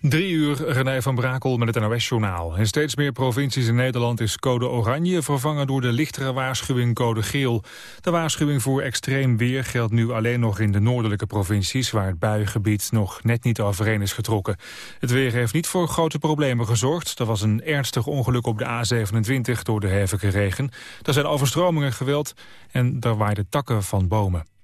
Drie uur, René van Brakel met het NOS-journaal. In steeds meer provincies in Nederland is code oranje vervangen door de lichtere waarschuwing code geel. De waarschuwing voor extreem weer geldt nu alleen nog in de noordelijke provincies... waar het buiengebied nog net niet overeen is getrokken. Het weer heeft niet voor grote problemen gezorgd. Er was een ernstig ongeluk op de A27 door de hevige regen. Er zijn overstromingen geweld en er waaiden takken van bomen.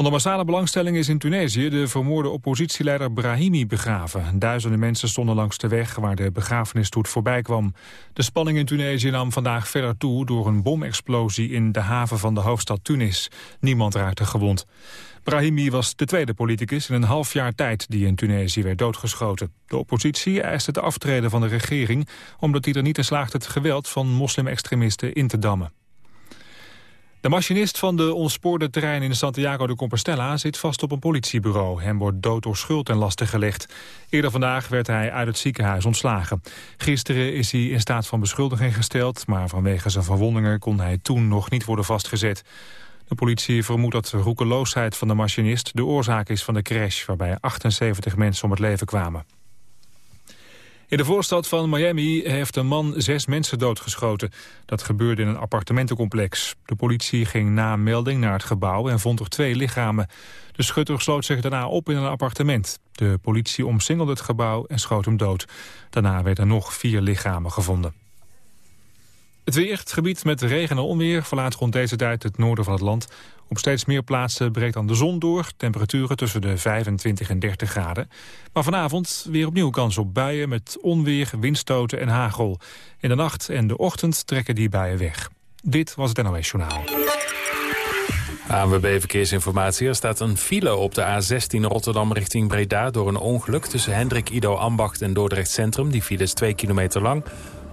Onder massale belangstelling is in Tunesië de vermoorde oppositieleider Brahimi begraven. Duizenden mensen stonden langs de weg waar de begrafenisstoet voorbij kwam. De spanning in Tunesië nam vandaag verder toe door een bomexplosie in de haven van de hoofdstad Tunis. Niemand raakte gewond. Brahimi was de tweede politicus in een half jaar tijd die in Tunesië werd doodgeschoten. De oppositie eiste de aftreden van de regering omdat hij er niet in slaagde het geweld van moslimextremisten in te dammen. De machinist van de ontspoorde terrein in Santiago de Compostela zit vast op een politiebureau. Hem wordt dood door schuld en lasten gelegd. Eerder vandaag werd hij uit het ziekenhuis ontslagen. Gisteren is hij in staat van beschuldiging gesteld, maar vanwege zijn verwondingen kon hij toen nog niet worden vastgezet. De politie vermoedt dat de roekeloosheid van de machinist de oorzaak is van de crash waarbij 78 mensen om het leven kwamen. In de voorstad van Miami heeft een man zes mensen doodgeschoten. Dat gebeurde in een appartementencomplex. De politie ging na melding naar het gebouw en vond er twee lichamen. De schutter sloot zich daarna op in een appartement. De politie omsingelde het gebouw en schoot hem dood. Daarna werden nog vier lichamen gevonden. Het weer, het gebied met regen en onweer, verlaat rond deze tijd het noorden van het land. Op steeds meer plaatsen breekt dan de zon door. Temperaturen tussen de 25 en 30 graden. Maar vanavond weer opnieuw kans op buien met onweer, windstoten en hagel. In de nacht en de ochtend trekken die buien weg. Dit was het NOS Journaal. ANWB Verkeersinformatie. Er staat een file op de A16 Rotterdam richting Breda... door een ongeluk tussen Hendrik Ido Ambacht en Dordrecht Centrum. Die file is 2 kilometer lang.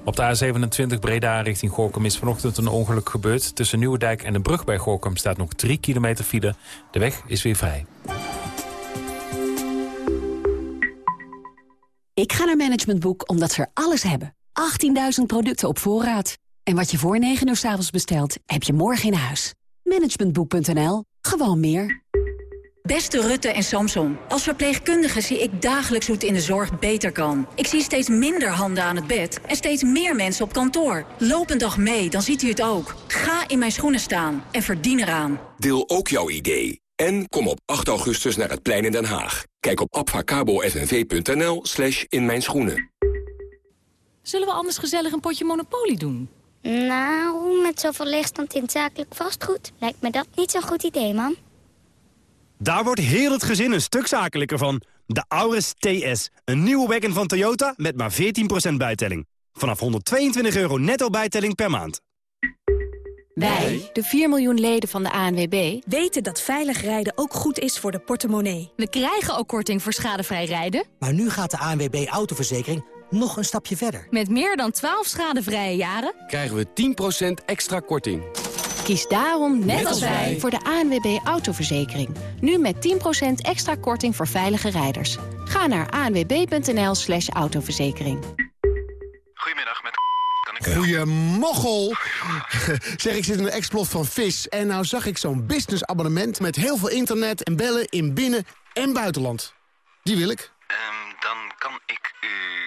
Op de A27 Breda richting Gorkum is vanochtend een ongeluk gebeurd. Tussen Nieuwedijk en de brug bij Gorkum staat nog 3 kilometer file. De weg is weer vrij. Ik ga naar Management Boek omdat ze er alles hebben. 18.000 producten op voorraad. En wat je voor 9 uur s avonds bestelt, heb je morgen in huis. Managementboek.nl. Gewoon meer. Beste Rutte en Samson, als verpleegkundige zie ik dagelijks hoe het in de zorg beter kan. Ik zie steeds minder handen aan het bed en steeds meer mensen op kantoor. Loop een dag mee, dan ziet u het ook. Ga in mijn schoenen staan en verdien eraan. Deel ook jouw idee. En kom op 8 augustus naar het plein in Den Haag. Kijk op abfacabo.nv.nl slash in mijn schoenen. Zullen we anders gezellig een potje Monopoly doen? Nou, met zoveel leegstand in zakelijk vastgoed... lijkt me dat niet zo'n goed idee, man. Daar wordt heel het gezin een stuk zakelijker van. De Auris TS, een nieuwe wagon van Toyota met maar 14% bijtelling. Vanaf 122 euro netto bijtelling per maand. Wij, de 4 miljoen leden van de ANWB... weten dat veilig rijden ook goed is voor de portemonnee. We krijgen ook korting voor schadevrij rijden. Maar nu gaat de ANWB Autoverzekering nog een stapje verder. Met meer dan 12 schadevrije jaren... krijgen we 10% extra korting. Kies daarom, net, als wij, voor de ANWB Autoverzekering. Nu met 10% extra korting voor veilige rijders. Ga naar anwb.nl slash autoverzekering. Goedemiddag, met kan ik... Goeiemoggel! zeg, ik zit in een explot van vis en nou zag ik zo'n businessabonnement... met heel veel internet en bellen in binnen- en buitenland. Die wil ik. Um, dan kan ik u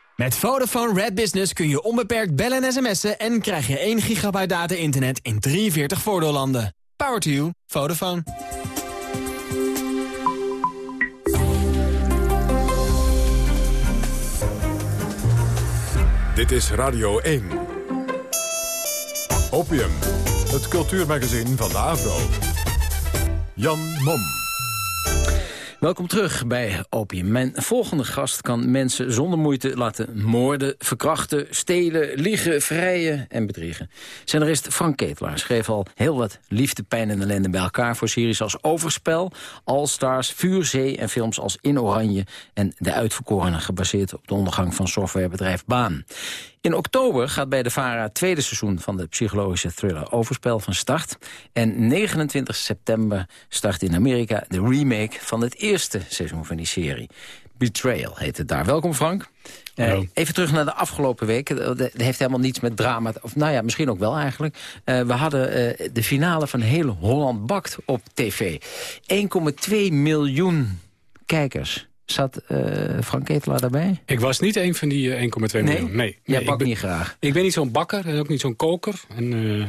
Met Vodafone Red Business kun je onbeperkt bellen en sms'en... en krijg je 1 gigabyte data-internet in 43 voordeellanden. Power to you. Vodafone. Dit is Radio 1. Opium, het cultuurmagazin van de AVRO. Jan Mom. Welkom terug bij Opium. Mijn volgende gast kan mensen zonder moeite laten moorden, verkrachten, stelen, liegen, vrijen en bedriegen. Scenarist Frank Ketelaar schreef al heel wat liefde, pijn en ellende bij elkaar voor series als Overspel, All Stars, Vuurzee en films als In Oranje en De Uitverkorenen, gebaseerd op de ondergang van softwarebedrijf Baan. In oktober gaat bij de VARA het tweede seizoen van de psychologische thriller Overspel van start. En 29 september start in Amerika de remake van het eerste seizoen van die serie. Betrayal heet het daar. Welkom Frank. Uh, even terug naar de afgelopen week. Dat heeft helemaal niets met drama... of nou ja, misschien ook wel eigenlijk. Uh, we hadden uh, de finale van Heel Holland Bakt op tv. 1,2 miljoen kijkers. Zat uh, Frank Ketelaar daarbij? Ik was niet een van die uh, 1,2 nee? miljoen. Nee, Jij nee, ben, niet graag? Ik ben niet zo'n bakker en ook niet zo'n koker. En, uh,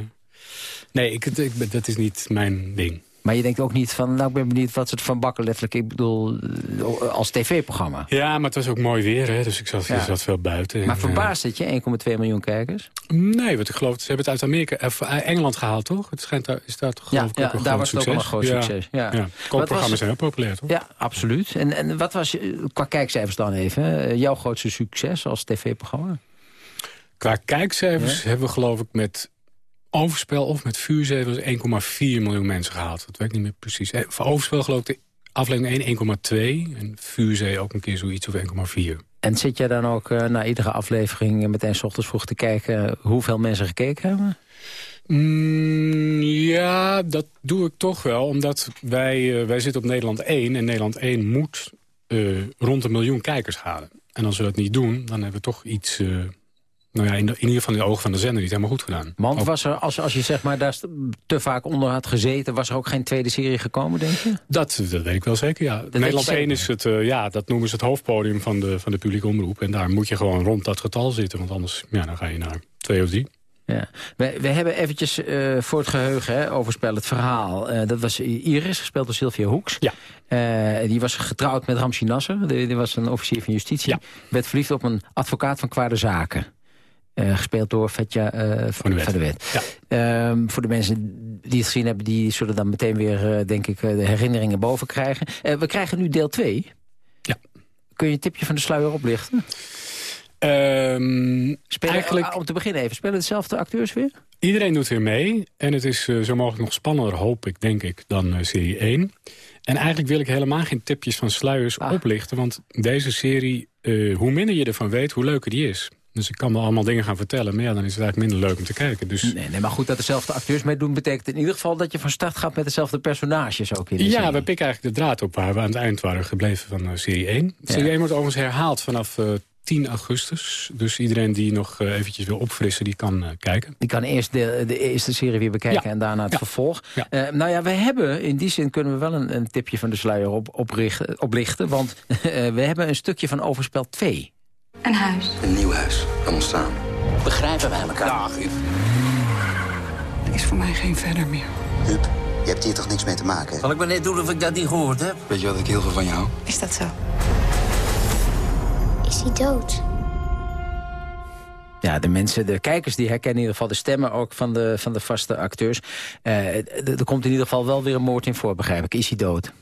nee, ik, ik, dat is niet mijn ding. Maar je denkt ook niet van, nou ik ben benieuwd wat ze het van bakken letterlijk, ik bedoel, als tv-programma. Ja, maar het was ook mooi weer, hè, dus ik zat, ja. zat veel buiten. Maar verbaast het je, 1,2 miljoen kijkers? Nee, wat ik geloof, ze hebben het uit Amerika, uh, Engeland gehaald, toch? Het schijnt daar, is daar toch geloof ja, ik ook ja, daar was succes. het ook wel een groot succes. Ja. Ja. Koopprogramma's zijn heel populair, toch? Ja, absoluut. En, en wat was qua kijkcijfers dan even, jouw grootste succes als tv-programma? Qua kijkcijfers hebben we geloof ik met Overspel of met Vuurzee was 1,4 miljoen mensen gehaald. Dat weet ik niet meer precies. Voor Overspel geloof ik de aflevering 1,2 en Vuurzee ook een keer zoiets of 1,4. En zit jij dan ook uh, na iedere aflevering meteen 's ochtends vroeg te kijken hoeveel mensen gekeken hebben? Mm, ja, dat doe ik toch wel. Omdat wij, uh, wij zitten op Nederland 1 en Nederland 1 moet uh, rond een miljoen kijkers halen. En als we dat niet doen, dan hebben we toch iets nou ja, in, de, in, ieder geval in de ogen van de zender niet helemaal goed gedaan. Want ook, was er, als, als je zeg maar daar te vaak onder had gezeten... was er ook geen tweede serie gekomen, denk je? Dat, dat weet ik wel zeker, ja. Dat Nederland 1 is het, uh, ja, dat noemen ze het hoofdpodium van de, van de publieke omroep. En daar moet je gewoon rond dat getal zitten. Want anders ja, dan ga je naar twee of drie. Ja. We, we hebben eventjes uh, voor het geheugen hè, overspel het verhaal. Uh, dat was Iris, gespeeld door Sylvia Hoeks. Ja. Uh, die was getrouwd met Ramsi Nasser. Die, die was een officier van justitie. Ja. Werd verliefd op een advocaat van kwade zaken. Uh, gespeeld door Vetja uh, van, de. Ja. Um, voor de mensen die het gezien hebben... die zullen dan meteen weer, uh, denk ik, de herinneringen boven krijgen. we krijgen nu deel 2. Ja. Kun je een tipje van de sluier oplichten? Um, spelen, eigenlijk... Om te beginnen even, spelen dezelfde acteurs weer? Iedereen doet weer mee. En het is zo mogelijk nog spannender, hoop ik, denk ik, dan serie 1. En eigenlijk wil ik helemaal geen tipjes van sluiers ah. oplichten. Want deze serie, hoe minder je ervan weet, hoe leuker die is. Dus ik kan wel allemaal dingen gaan vertellen. Maar ja, dan is het eigenlijk minder leuk om te kijken. Dus... Nee, nee, maar goed dat dezelfde acteurs meedoen... betekent in ieder geval dat je van start gaat met dezelfde personages ook in de Ja, serie. we pikken eigenlijk de draad op waar we aan het eind waren gebleven van uh, serie 1. Ja. Serie 1 wordt overigens herhaald vanaf uh, 10 augustus. Dus iedereen die nog uh, eventjes wil opfrissen, die kan uh, kijken. Die kan eerst de, de eerste serie weer bekijken ja. en daarna het ja. vervolg. Ja. Uh, nou ja, we hebben, in die zin kunnen we wel een, een tipje van de sluier op, oprichten, oplichten. Want we hebben een stukje van Overspel 2. Een huis. Een nieuw huis kan ontstaan. Begrijpen wij elkaar? Ja, Huub. Er is voor mij geen verder meer. Huub, je hebt hier toch niks mee te maken? Zal ik maar net doen of ik dat niet gehoord heb? Weet je wat ik heel veel van jou hou? Is dat zo? Is hij dood? Ja, de mensen, de kijkers, die herkennen in ieder geval de stemmen ook van de, van de vaste acteurs. Uh, er komt in ieder geval wel weer een moord in voor, begrijp ik. Is hij dood?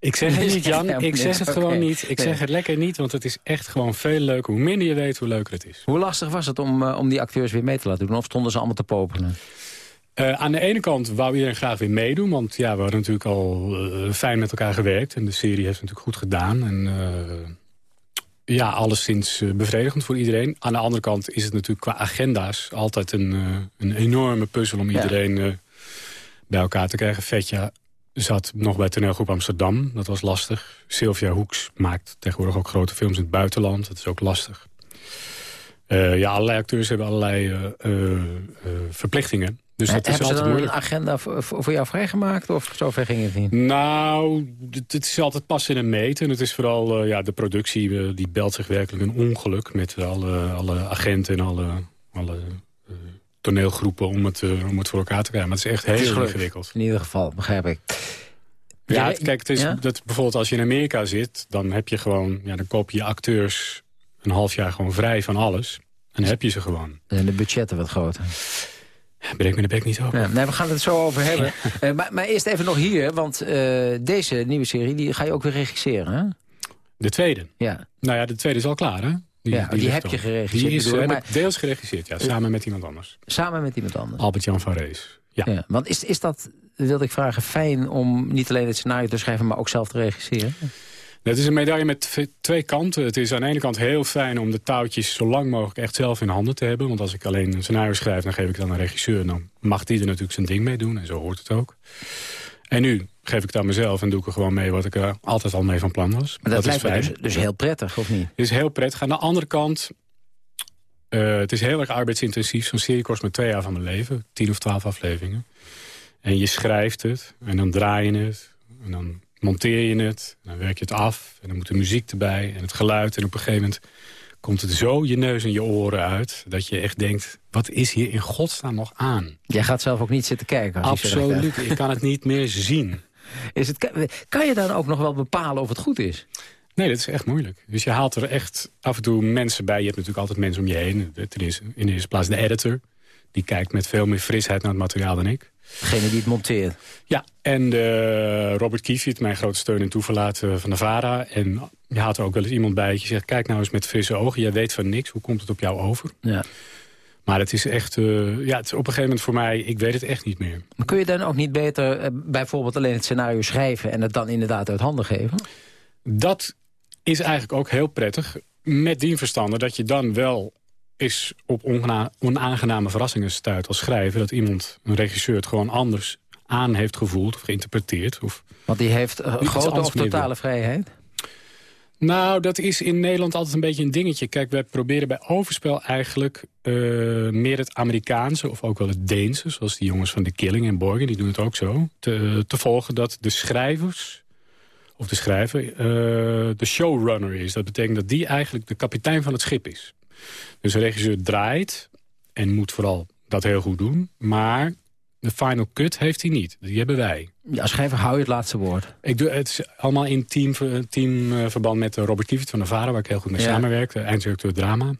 Ik zeg het niet, Jan. Ik zeg het gewoon niet. Ik zeg het lekker niet, want het is echt gewoon veel leuker. Hoe minder je weet, hoe leuker het is. Hoe lastig was het om, uh, om die acteurs weer mee te laten doen? Of stonden ze allemaal te popelen? Uh, aan de ene kant wou iedereen graag weer meedoen. Want ja, we hadden natuurlijk al uh, fijn met elkaar gewerkt. En de serie heeft het natuurlijk goed gedaan. En ja, alleszins bevredigend voor iedereen. Aan de andere kant is het natuurlijk qua agenda's altijd een, een enorme puzzel om iedereen ja. bij elkaar te krijgen. Vetja zat nog bij toneelgroep Amsterdam. Dat was lastig. Sylvia Hoeks maakt tegenwoordig ook grote films in het buitenland. Dat is ook lastig. Uh, ja, allerlei acteurs hebben allerlei uh, uh, verplichtingen. Dus dat is hebben altijd ze dan moeilijk. een agenda voor, voor jou vrijgemaakt? Of zover ging het niet? Nou, het, het is altijd pas in een meet. En het is vooral ja, de productie, die belt zich werkelijk een ongeluk... met alle, alle agenten en alle... alle toneelgroepen om het, uh, om het voor elkaar te krijgen. Maar het is echt heel ingewikkeld. In ieder geval, begrijp ik. Ja, het, kijk, het is ja? dat bijvoorbeeld als je in Amerika zit... dan heb je gewoon, ja, dan koop je acteurs een half jaar gewoon vrij van alles. En dan heb je ze gewoon. En de budgetten wat groter. Breek me de bek niet open. Ja, nee, we gaan het zo over hebben. Eh, maar, maar eerst even nog hier, want eh, deze nieuwe serie die ga je ook weer regisseren, hè? De tweede? Ja. Nou ja, de tweede is al klaar, hè? Die, ja, die, heb je geregisseerd. Die is bedoel, heb maar, ik deels geregisseerd, ja. Samen met iemand anders. Samen met iemand anders. Albert-Jan van Rees. Ja. ja. Want is, is dat, wilde ik vragen, fijn om niet alleen het scenario te schrijven... maar ook zelf te regisseren? Het is een medaille met twee kanten. Het is aan de ene kant heel fijn om de touwtjes zo lang mogelijk echt zelf in handen te hebben. Want als ik alleen een scenario schrijf, dan geef ik dan een regisseur. Dan mag die er natuurlijk zijn ding mee doen en zo hoort het ook. En nu geef ik het aan mezelf en doe ik er gewoon mee wat ik er altijd al mee van plan was. Maar dat, dat lijkt me dus, dus, heel prettig, of niet? Het is heel prettig. Aan de andere kant, uh, het is heel erg arbeidsintensief. Zo'n serie kost me twee jaar van mijn leven. Tien of twaalf afleveringen. En je schrijft het en dan draai je het. En dan monteer je het, dan werk je het af... en dan moet de muziek erbij en het geluid. En op een gegeven moment komt het zo je neus en je oren uit... dat je echt denkt, wat is hier in godsnaam nog aan? Jij gaat zelf ook niet zitten kijken? Als Absoluut, ik kan het niet meer zien. Is het, kan je dan ook nog wel bepalen of het goed is? Nee, dat is echt moeilijk. Dus je haalt er echt af en toe mensen bij. Je hebt natuurlijk altijd mensen om je heen. Ten eerste, in de eerste plaats de editor. Die kijkt met veel meer frisheid naar het materiaal dan ik. Degene die het monteert. Ja, en uh, Robert Kiefiet, mijn grote steun en toeverlaat uh, van de VARA. En je haalt er ook wel eens iemand bij je zegt... kijk nou eens met frisse ogen, jij weet van niks. Hoe komt het op jou over? Ja. Maar het is echt, uh, ja, het is op een gegeven moment voor mij, ik weet het echt niet meer. Maar kun je dan ook niet beter bijvoorbeeld alleen het scenario schrijven... en het dan inderdaad uit handen geven? Dat is eigenlijk ook heel prettig. Met die verstande dat je dan wel is op onaangename verrassingen stuit als schrijver... dat iemand, een regisseur, het gewoon anders aan heeft gevoeld of geïnterpreteerd. Of Want die heeft uh, grote of totale vrijheid? Nou, dat is in Nederland altijd een beetje een dingetje. Kijk, we proberen bij overspel eigenlijk uh, meer het Amerikaanse... of ook wel het Deense, zoals die jongens van The Killing en Borgen... die doen het ook zo, te, te volgen dat de schrijvers of de schrijver uh, de showrunner is. Dat betekent dat die eigenlijk de kapitein van het schip is. Dus de regisseur draait en moet vooral dat heel goed doen. Maar de final cut heeft hij niet. Die hebben wij. Ja, als schrijver hou je het laatste woord. Ik doe het allemaal in teamverband team met Robert Kievit van de Vara... waar ik heel goed mee ja. samenwerk, de einddirecteur drama.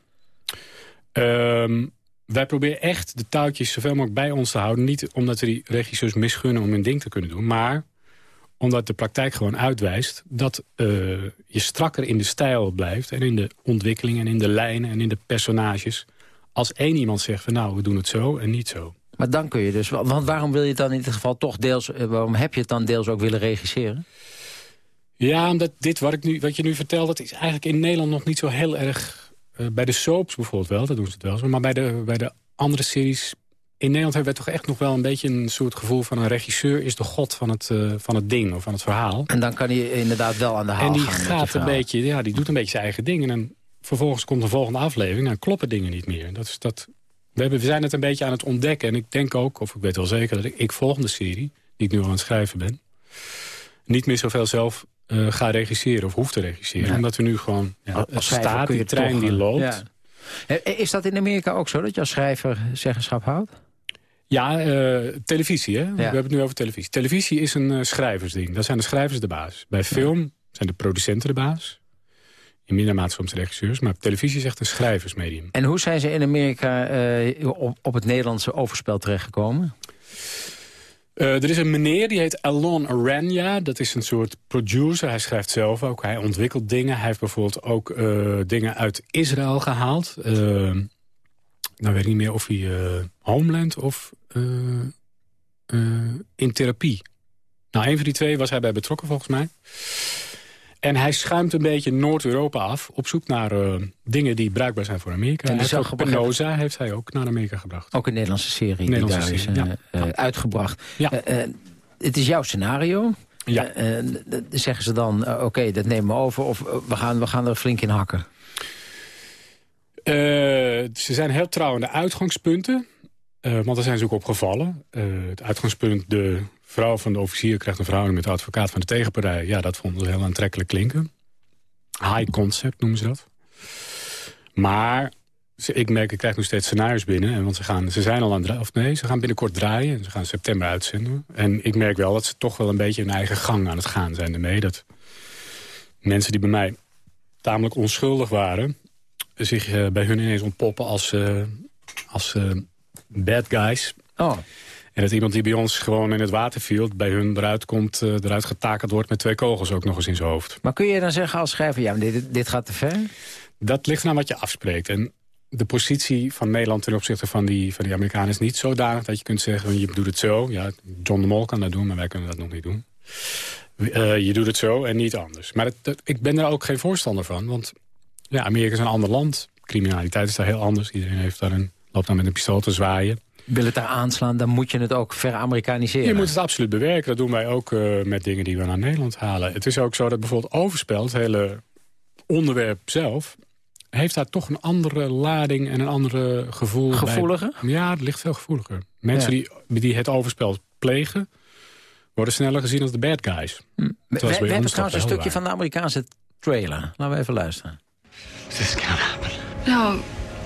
Um, wij proberen echt de touwtjes zoveel mogelijk bij ons te houden. Niet omdat we die regisseurs misgunnen om hun ding te kunnen doen... maar omdat de praktijk gewoon uitwijst dat uh, je strakker in de stijl blijft... en in de ontwikkeling en in de lijnen en in de personages... als één iemand zegt van nou, we doen het zo en niet zo. Maar dan kun je dus... Want waarom wil je het dan in dit geval toch deels... waarom heb je het dan deels ook willen regisseren? Ja, omdat dit wat, ik nu, wat je nu vertelt... dat is eigenlijk in Nederland nog niet zo heel erg... Uh, bij de soaps bijvoorbeeld wel, dat doen ze het wel zo. Maar bij de, bij de andere series in Nederland hebben we toch echt nog wel een beetje een soort gevoel van... een regisseur is de god van het, uh, van het ding of van het verhaal. En dan kan hij inderdaad wel aan de haal En die gaan gaat een beetje, ja, die doet een beetje zijn eigen ding. En dan vervolgens komt de volgende aflevering en kloppen dingen niet meer. Dat is dat, we, hebben, we zijn het een beetje aan het ontdekken. En ik denk ook, of ik weet wel zeker, dat ik, ik volgende serie... die ik nu aan het schrijven ben... niet meer zoveel zelf uh, ga regisseren of hoef te regisseren. Ja. Omdat we nu gewoon, ja, als staat, die trein toch, die loopt... Ja. Is dat in Amerika ook zo, dat je als schrijver zeggenschap houdt? Ja, uh, televisie, hè? Ja. We hebben het nu over televisie. Televisie is een uh, schrijversding. Daar zijn de schrijvers de baas. Bij film ja. zijn de producenten de baas. In minder mate soms de regisseurs. Maar televisie is echt een schrijversmedium. En hoe zijn ze in Amerika uh, op, op, het Nederlandse overspel terechtgekomen? er is een meneer, die heet Alon Aranya. Dat is een soort producer. Hij schrijft zelf ook. Hij ontwikkelt dingen. Hij heeft bijvoorbeeld ook dingen uit Israël gehaald. Nou weet ik niet meer of hij Homeland of uh, uh, in therapie. Nou, een van die twee was hij bij betrokken volgens mij. En hij schuimt een beetje Noord-Europa af... op zoek naar dingen die bruikbaar zijn voor Amerika. En hij ook Penosa heeft hij ook naar Amerika gebracht. Ook een Nederlandse serie Nederlandse die serie, daar is ja. uitgebracht. Ja. het is jouw scenario. Ja. zeggen ze dan, oké, okay, dat nemen we over... of we gaan, we gaan er flink in hakken? Ze zijn heel trouw aan de uitgangspunten... Uh, want daar zijn ze ook op gevallen. Uh, het uitgangspunt, de vrouw van de officier krijgt een verhouding met de advocaat van de tegenpartij. Ja, dat vonden ze heel aantrekkelijk klinken. High concept noemen ze dat. Maar ik merk, ik krijg nu steeds scenario's binnen. En want ze, gaan, ze zijn al aan of nee, ze gaan binnenkort draaien. En ze gaan september uitzenden. En ik merk wel dat ze toch wel een beetje hun eigen gang aan het gaan zijn ermee. Dat mensen die bij mij tamelijk onschuldig waren... zich uh, bij hun ineens ontpoppen als... als bad guys. Oh. En dat iemand die bij ons gewoon in het water viel... bij hun eruit komt, eruit getakeld wordt met twee kogels ook nog eens in zijn hoofd. Maar kun je dan zeggen als schrijver, ja, dit, dit gaat te ver? Dat ligt aan wat je afspreekt. En de positie van Nederland ten opzichte van die, van die Amerikanen is niet zodanig dat je kunt zeggen, je doet het zo. Ja, John de Mol kan dat doen, maar wij kunnen dat nog niet doen. Uh, je doet het zo en niet anders. Maar ik ben er ook geen voorstander van, want ja, Amerika is een ander land. Criminaliteit is daar heel anders. Iedereen heeft daar een, loopt dan met een pistool te zwaaien. Wil het daar aanslaan, dan moet je het ook ver-Amerikaniseren. Je moet het absoluut bewerken. Dat doen wij ook uh, met dingen die we naar Nederland halen. Het is ook zo dat bijvoorbeeld overspel, het hele onderwerp zelf heeft daar toch een andere lading en een andere gevoel Gevoeliger? Bij. Ja, het ligt veel gevoeliger. Mensen die, die het overspel plegen... worden sneller gezien als de bad guys. Hm. We, we hebben trouwens een stukje van de Amerikaanse trailer. Laten we even luisteren. This can't happen. No,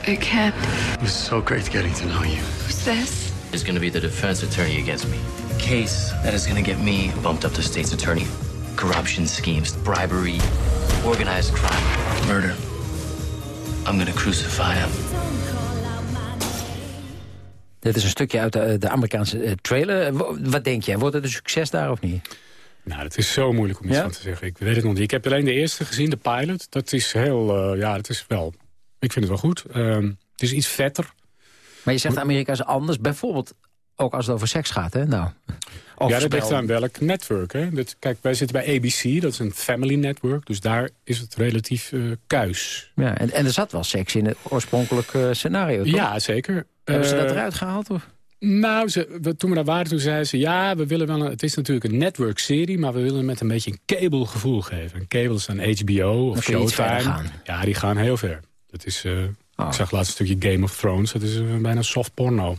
it can't. It was so great getting to know you. Who's this? Is going to be the defense attorney against me. A case that is going to get me bumped up to state's attorney. Corruption schemes, bribery, organized crime, murder. I'm gonna crucify him. Dit is een stukje uit de, de Amerikaanse uh, trailer. Wat denk jij? Wordt het een succes daar of niet? Nou, het is zo moeilijk om iets ja? van te zeggen. Ik weet het nog niet. Ik heb alleen de eerste gezien, de pilot. Dat is heel, uh, ja, dat is wel... Ik vind het wel goed. Uh, het is iets vetter. Maar je zegt Amerika is anders. Bijvoorbeeld ook als het over seks gaat, hè? Nou, ja, dat ligt aan welk netwerk. Hè? Dat, kijk, wij zitten bij ABC, dat is een family network. Dus daar is het relatief uh, kuis. Ja, en, en er zat wel seks in het oorspronkelijke scenario, toch? Ja, zeker. Hebben ze dat eh, eruit gehaald? Of? Nou, ze, we, toen we daar waren, toen zeiden ze... ja, we willen wel een, het is natuurlijk een network-serie... maar we willen met een beetje een cable gevoel geven. Een cable is dan HBO of Showtime. Ja, die gaan heel ver. Dat is, uh, oh. Ik zag laatst een stukje Game of Thrones. Dat is bijna soft porno.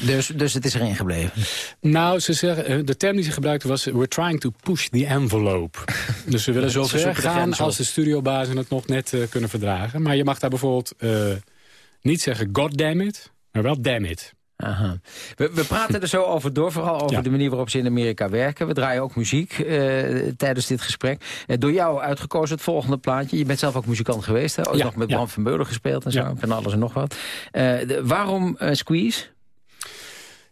Dus, dus het is erin gebleven? Nou, ze zeggen, eh, de term die ze gebruikten was... we're trying to push the envelope. dus we willen zo ver gaan als de studiobazen het nog net uh, kunnen verdragen. Maar je mag daar bijvoorbeeld niet zeggen god damn it, maar wel damn it. Aha. We, we, praten er zo over door, vooral over ja. de manier waarop ze in Amerika werken. We draaien ook muziek uh, tijdens dit gesprek. Uh, door jou uitgekozen het volgende plaatje. Je bent zelf ook muzikant geweest, hè? Ook ja, nog met Bram van Beulen gespeeld en zo. En alles en nog wat. Uh, de, waarom Squeeze?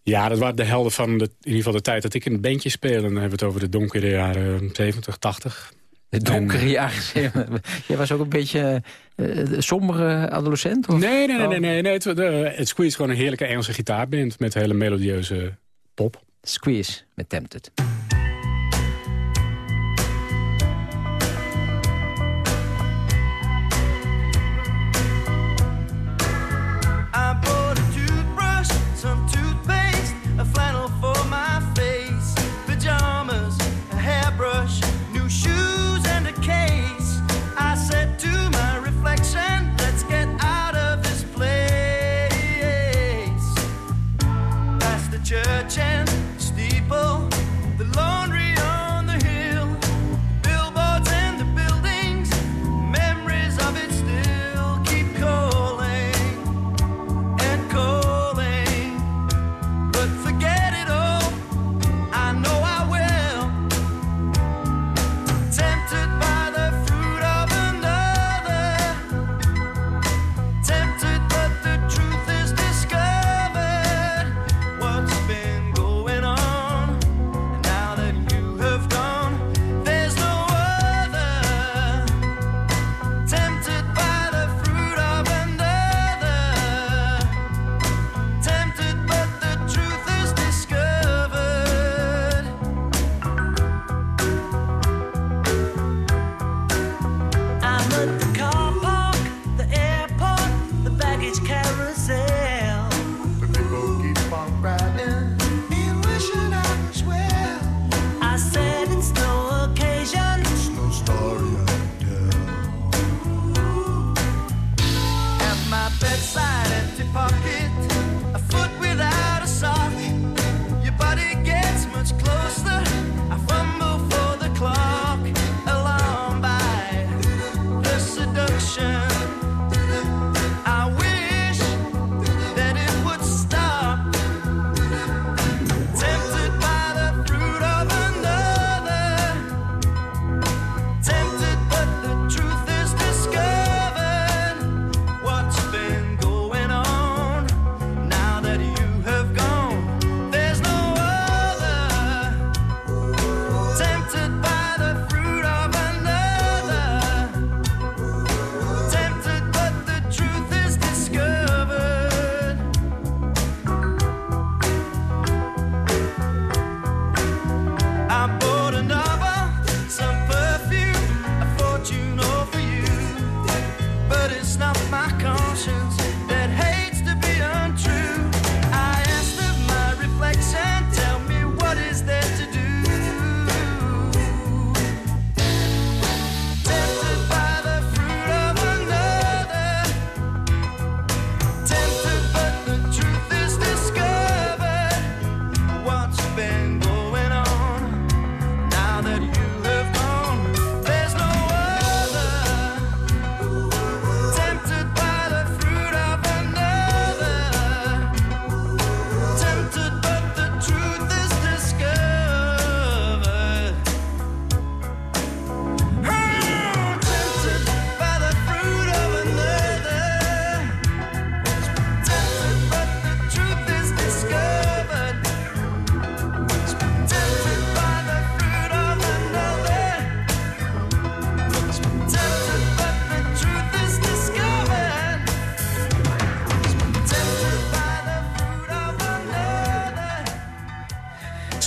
Ja, dat waren de helden van de, in ieder geval de tijd dat ik in een bandje speelde. Dan hebben we het over de donkere jaren 70, 80. De donkere en... jaren Jij was ook een beetje uh, sombere adolescent? Of? Nee, nee, nee. nee, nee, nee. Het, de, het Squeeze is gewoon een heerlijke Engelse gitaarband met hele melodieuze pop. Squeeze met Tempted.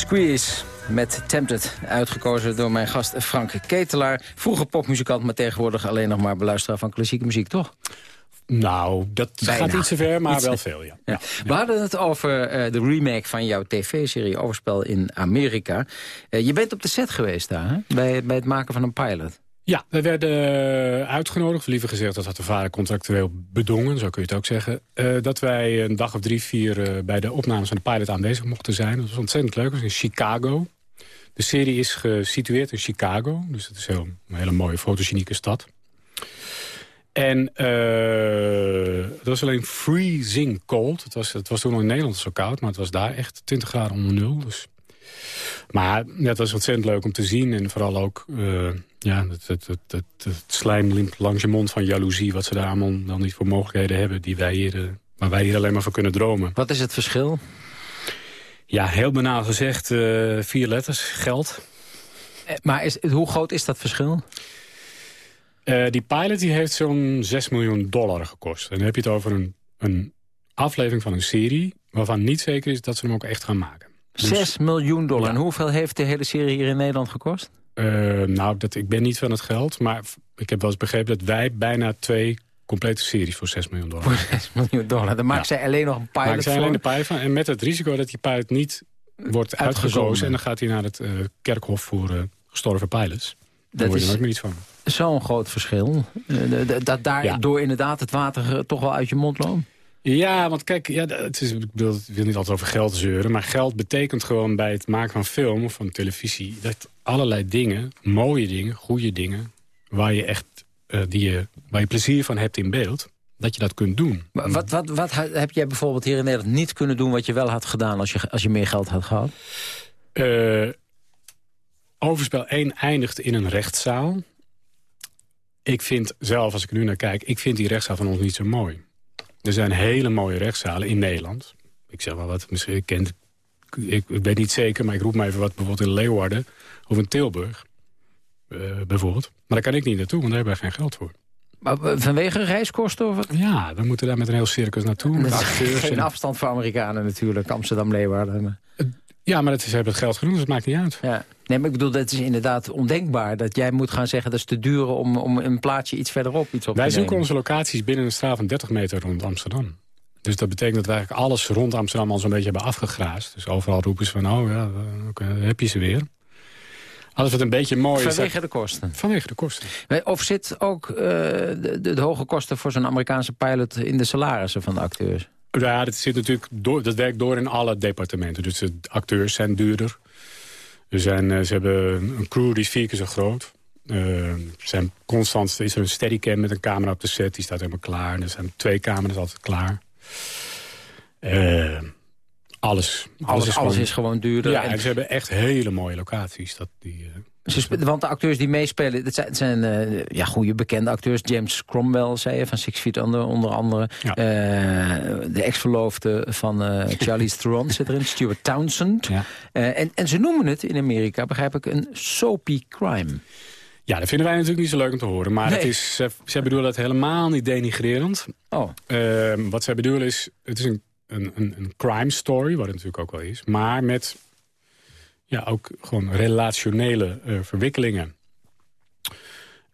Squeeze met Tempted, uitgekozen door mijn gast Frank Ketelaar. Vroeger popmuzikant, maar tegenwoordig alleen nog maar beluisteraar van klassieke muziek, toch? Nou, dat Bijna. gaat iets te ver, maar wel veel, ja. Ja. We hadden het over eh, de remake van jouw tv-serie Overspel in Amerika. Eh, je bent op de set geweest daar, hè? Bij, bij het maken van een pilot. Ja, we werden eh, uitgenodigd, of liever gezegd dat had de vader contractueel bedongen, zo kun je het ook zeggen, eh, dat wij een dag of drie, vier eh, bij de opnames van de pilot aanwezig mochten zijn. Dat was ontzettend leuk, dat was in Chicago. De serie is gesitueerd in Chicago, dus het is een hele mooie fotogenieke stad. En eh, het was alleen freezing cold. Het was, het was toen nog in Nederland zo koud, maar het was daar echt 20 graden onder nul. Dus. Maar ja, het was ontzettend leuk om te zien. En vooral ook ja, het, het, het, slijm liep langs je mond van jaloezie... wat ze daar allemaal dan niet voor mogelijkheden hebben... Die wij hier, eh, waar wij hier alleen maar voor kunnen dromen. Wat is het verschil? Ja, heel banaal gezegd, eh, vier letters, geld. Eh, Maar is, hoe groot is dat verschil? Die pilot die heeft zo'n 6 miljoen dollar gekost. En dan heb je het over een, een aflevering van een serie... waarvan niet zeker is dat ze hem ook echt gaan maken. Dus, 6 miljoen dollar. En hoeveel heeft de hele serie hier in Nederland gekost? Eh, nou, dat, ik ben niet van het geld, maar ik heb wel eens begrepen... dat wij bijna twee complete series voor 6 miljoen dollar... Voor 6 miljoen dollar. Dan maakt zij alleen nog een pilot zei voor. alleen de pilot van. En met het risico dat die pilot niet wordt uitgekozen... en dan gaat hij naar het eh, kerkhof voor eh, gestorven pilots. Daar Dat je is- nooit meer iets van. Zo'n groot verschil. Dat daardoor inderdaad het water toch wel uit je mond loopt. Ja, want kijk, ja, het is, ik, bedoel, ik wil niet altijd over geld zeuren... maar geld betekent gewoon bij het maken van film of van televisie... dat allerlei dingen, mooie dingen, goede dingen... waar je echt eh, die je, waar je plezier van hebt in beeld... dat je dat kunt doen. Maar Wat, wat, wat heb jij bijvoorbeeld hier in Nederland niet kunnen doen... wat je wel had gedaan als je, als je meer geld had gehad? Eh, overspel 1 eindigt in een rechtszaal. Ik vind zelf, als ik er nu naar kijk... ik vind die rechtszaal van ons niet zo mooi. Er zijn hele mooie rechtszalen in Nederland. Ik zeg wel wat, misschien kent... Ik, ik weet niet zeker, maar ik roep maar even wat... bijvoorbeeld in Leeuwarden of in Tilburg. eh, bijvoorbeeld. Maar daar kan ik niet naartoe, want daar hebben wij geen geld voor. Maar eh, vanwege reiskosten? Of wat? Ja, we moeten daar met een heel circus naartoe. met acteurs geen en- afstand voor Amerikanen natuurlijk. Amsterdam-Leeuwarden. Ja, maar het is, ze hebben het geld genoeg, dus het maakt niet uit. Ja. Nee, maar ik bedoel, dat is inderdaad ondenkbaar. Dat jij moet gaan zeggen, dat is te duur om, om een plaatsje iets verderop iets op Wij zoeken onze locaties binnen een straal van 30 meter rond Amsterdam. Dus dat betekent dat we eigenlijk alles rond Amsterdam al zo'n beetje hebben afgegraasd. Dus overal roepen ze van, oh ja, heb je ze weer. Alles wat een beetje mooi is... Vanwege de kosten. Vanwege de kosten. Of zit ook eh, de, de, de hoge kosten voor zo'n Amerikaanse pilot in de salarissen van de acteurs? Ja, dat, zit natuurlijk door, dat werkt door in alle departementen. Dus de acteurs zijn duurder. Er zijn, eh, ze hebben een crew die is vier keer zo groot. Er zijn constant is er een steadycam met een camera op de set. Die staat helemaal klaar. En er zijn twee camera's altijd klaar. Eh, alles. Alles, alles is gewoon duurder. Ja, En- en ze hebben echt hele mooie locaties. Dat die, Ze want de acteurs die meespelen, dat zijn, het zijn eh, ja, goede bekende acteurs. James Cromwell, zei je, van Six Feet Under, onder andere. Eh, de ex-verloofde van eh Charlize Theron zit erin, Stuart Townsend. En, en ze noemen het in Amerika, begrijp ik, een soapy crime. Ja, dat vinden wij natuurlijk niet zo leuk om te horen. Maar het is, ze, bedoelen het helemaal niet denigrerend. Oh. Wat zij bedoelen is, het is een, een, een, een crime story, wat het natuurlijk ook wel is. Maar met ja, ook gewoon relationele eh, verwikkelingen.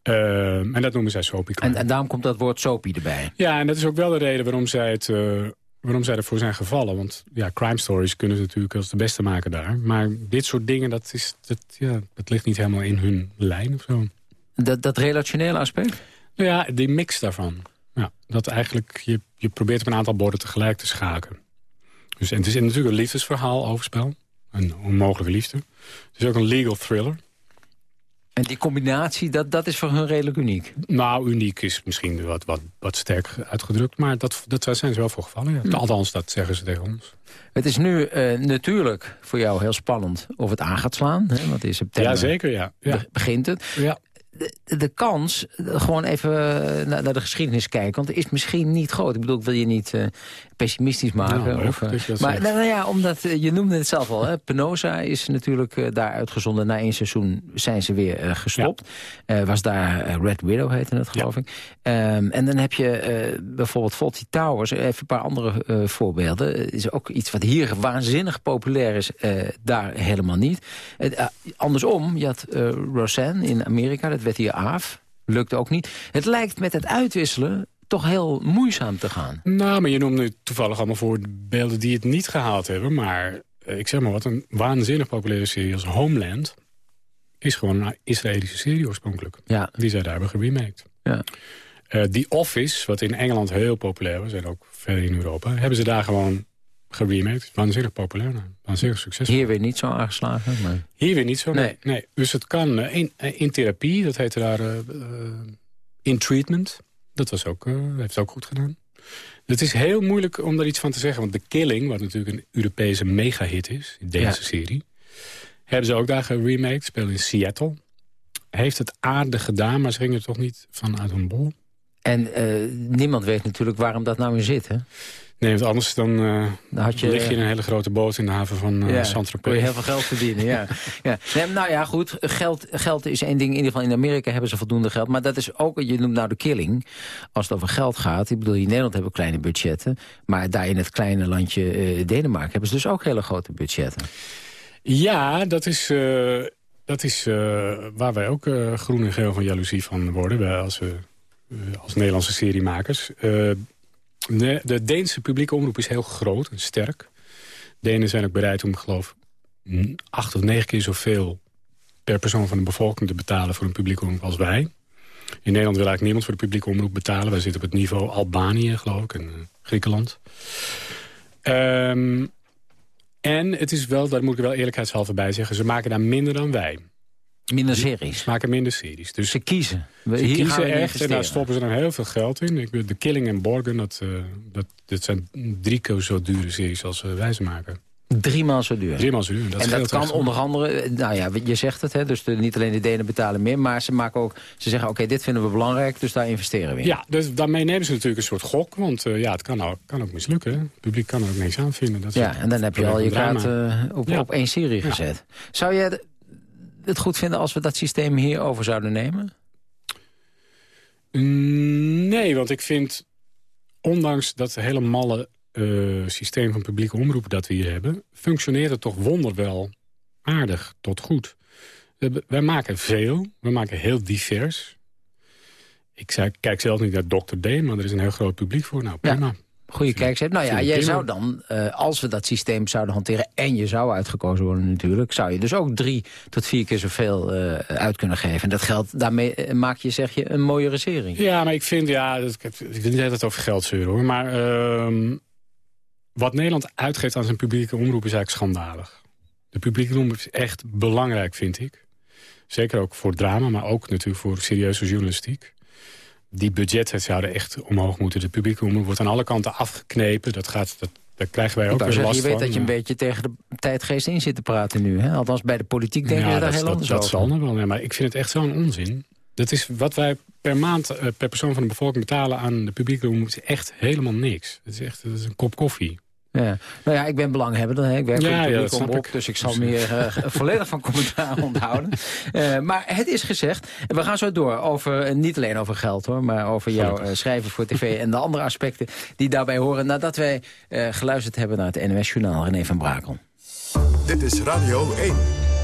Ehm, en dat noemen zij soapy crime. En, en daarom komt dat woord soapy erbij. Ja, en dat is ook wel de reden waarom zij, het, eh, waarom zij ervoor zijn gevallen. Want ja, crime stories kunnen ze natuurlijk als de beste maken daar. Maar dit soort dingen, dat, is, dat, ja, dat ligt niet helemaal in hun lijn of zo. Dat, dat relationele aspect? Nou ja, die mix daarvan. Ja, dat eigenlijk, je, je probeert op een aantal borden tegelijk te schaken. Dus, en het is natuurlijk een liefdesverhaal, overspel. Een onmogelijke liefde. Het is ook een legal thriller. En die combinatie, dat, dat is voor hun redelijk uniek? Nou, uniek is misschien wat, wat, wat sterk uitgedrukt. Maar dat, dat zijn ze wel voor gevallen. Ja. Althans, dat zeggen ze tegen ons. Het is nu uh, natuurlijk voor jou heel spannend of het aan gaat slaan. Hè? Want in september ja, zeker, ja. ja. begint het. Ja de, de, kans, gewoon even naar, naar, de geschiedenis kijken... want het is misschien niet groot. Ik bedoel, ik wil je niet uh, pessimistisch maken. Of, uh, maar nou, ja, omdat, uh, je noemde het zelf al, hè, Penosa is natuurlijk daar uitgezonden. Na één seizoen zijn ze weer gestopt. Ja. was daar Red Widow heette het, geloof ja. ik. Um, en dan heb je bijvoorbeeld Fawlty Towers. Even een paar andere voorbeelden. is ook iets wat hier waanzinnig populair is. daar helemaal niet. andersom, je had Roseanne in Amerika... Dat werd hier af. Lukt ook niet. Het lijkt met het uitwisselen toch heel moeizaam te gaan. Nou, maar je noemt nu toevallig allemaal voorbeelden die het niet gehaald hebben. Maar eh, ik zeg maar wat, een waanzinnig populaire serie als Homeland... is gewoon een Israëlische serie oorspronkelijk. Ja. Die zij daar hebben geremaked. Ja. Uh, The Office, wat in Engeland heel populair was... en ook verder in Europa... hebben ze daar gewoon geremaked. Waanzinnig populair. Nou, waanzinnig succesvol. Hier weer niet zo aangeslagen? Maar... Hier weer niet zo, nee. nee. Dus het kan uh, in, in, therapie, dat heette daar uh, in treatment. Dat was ook, heeft ook goed gedaan. Het is heel moeilijk om daar iets van te zeggen. Want The Killing, wat natuurlijk een Europese megahit is... in deze ja. serie... hebben ze ook daar geremaked. Speelde in Seattle. Heeft het aardig gedaan, maar ze gingen er toch niet van uit hun bol. En niemand weet natuurlijk waarom dat nou in zit, hè? Nee, want anders dan, uh, dan had je, lig je in een hele grote boot in de haven van uh, ja, Saint-Tropez. kun je heel veel geld verdienen, ja. ja. Nee, nou ja, goed, geld, geld is één ding. In ieder geval in Amerika hebben ze voldoende geld. Maar dat is ook, je noemt nou de killing. Als het over geld gaat, ik bedoel, in Nederland hebben we kleine budgetten. Maar daar in het kleine landje uh, Denemarken hebben ze dus ook hele grote budgetten. Ja, dat is... Uh, dat is waar wij ook groen en geel van jaloezie van worden. Wij als, als Nederlandse seriemakers. De, de Deense publieke omroep is heel groot en sterk. Denen zijn ook bereid om, geloof acht of negen keer zoveel per persoon van de bevolking te betalen voor een publieke omroep als wij. In Nederland wil eigenlijk niemand voor de publieke omroep betalen. Wij zitten op het niveau Albanië, geloof ik, en uh, Griekenland. Um, en het is wel, daar moet ik wel eerlijkheidshalve bij zeggen... ze maken daar minder dan wij. Minder series? Ze maken minder series. Dus ze kiezen. We, ze hier kiezen we echt en daar stoppen ze dan heel veel geld in. Ik, de Killing en Borgen, dat, uh, dat, dat zijn drie keer zo dure series als uh, wij ze maken. Driemaal zo duur. Driemaal zo duur. Dat en dat kan onder andere, nou ja, je zegt het, hè, dus de, niet alleen de Denen betalen meer, maar ze maken ook, ze zeggen, oké, okay, dit vinden we belangrijk, dus daar investeren we in. Ja, dus daarmee nemen ze natuurlijk een soort gok, want uh, ja, het kan, ook, kan ook mislukken. Hè. Het publiek kan er ook niks aan vinden. Dat ja, en dan heb je al je kaart uh, op, ja. op één serie ja. gezet. Zou je het goed vinden als we dat systeem hier over zouden nemen? Nee, want ik vind, ondanks dat hele malle uh, systeem van publieke omroep dat we hier hebben... functioneert het toch wonderwel aardig tot goed. We, wij maken veel, we maken heel divers. Ik zei, kijk zelf niet naar Dr. D, maar er is een heel groot publiek voor. Nou, prima. Ja. Goede kijkers Nou ja, jij zou dan, uh, als we dat systeem zouden hanteren... en je zou uitgekozen worden natuurlijk... zou je dus ook drie tot vier keer zoveel uh, uit kunnen geven. En dat geldt, daarmee maak je, zeg je, een mooiere serie. Ja, maar ik vind, ja, dat, ik wil niet altijd over geld zeuren hoor. Maar uh, wat Nederland uitgeeft aan zijn publieke omroep is eigenlijk schandalig. De publieke omroep is echt belangrijk, vind ik. Zeker ook voor drama, maar ook natuurlijk voor serieuze journalistiek die budgetten zouden echt omhoog moeten. De publieke omroep wordt aan alle kanten afgeknepen. Dat gaat, dat, daar krijgen wij ook weer last van. Je weet dat je een beetje tegen de tijdgeest in zit te praten nu. Hè? Althans, bij de politiek denk ja, je daar heel anders dat, over. Dat zal nog wel, maar ik vind het echt zo'n onzin. Dat is wat wij per maand uh, per persoon van de bevolking betalen aan de publieke omroep. is echt helemaal niks. Het is echt dat is een kop koffie. Ja. Nou ja, ik ben belanghebbender. Hè. Ik werk ja, voor ja, het publiek op, dus ik zal meer uh, volledig van commentaar onthouden. Uh, maar het is gezegd. We gaan zo door over, uh, niet alleen over geld hoor, maar over jouw schrijven voor tv en de andere aspecten die daarbij horen. Nadat wij geluisterd hebben naar het NOS Journaal, René van Brakel. Dit is Radio 1.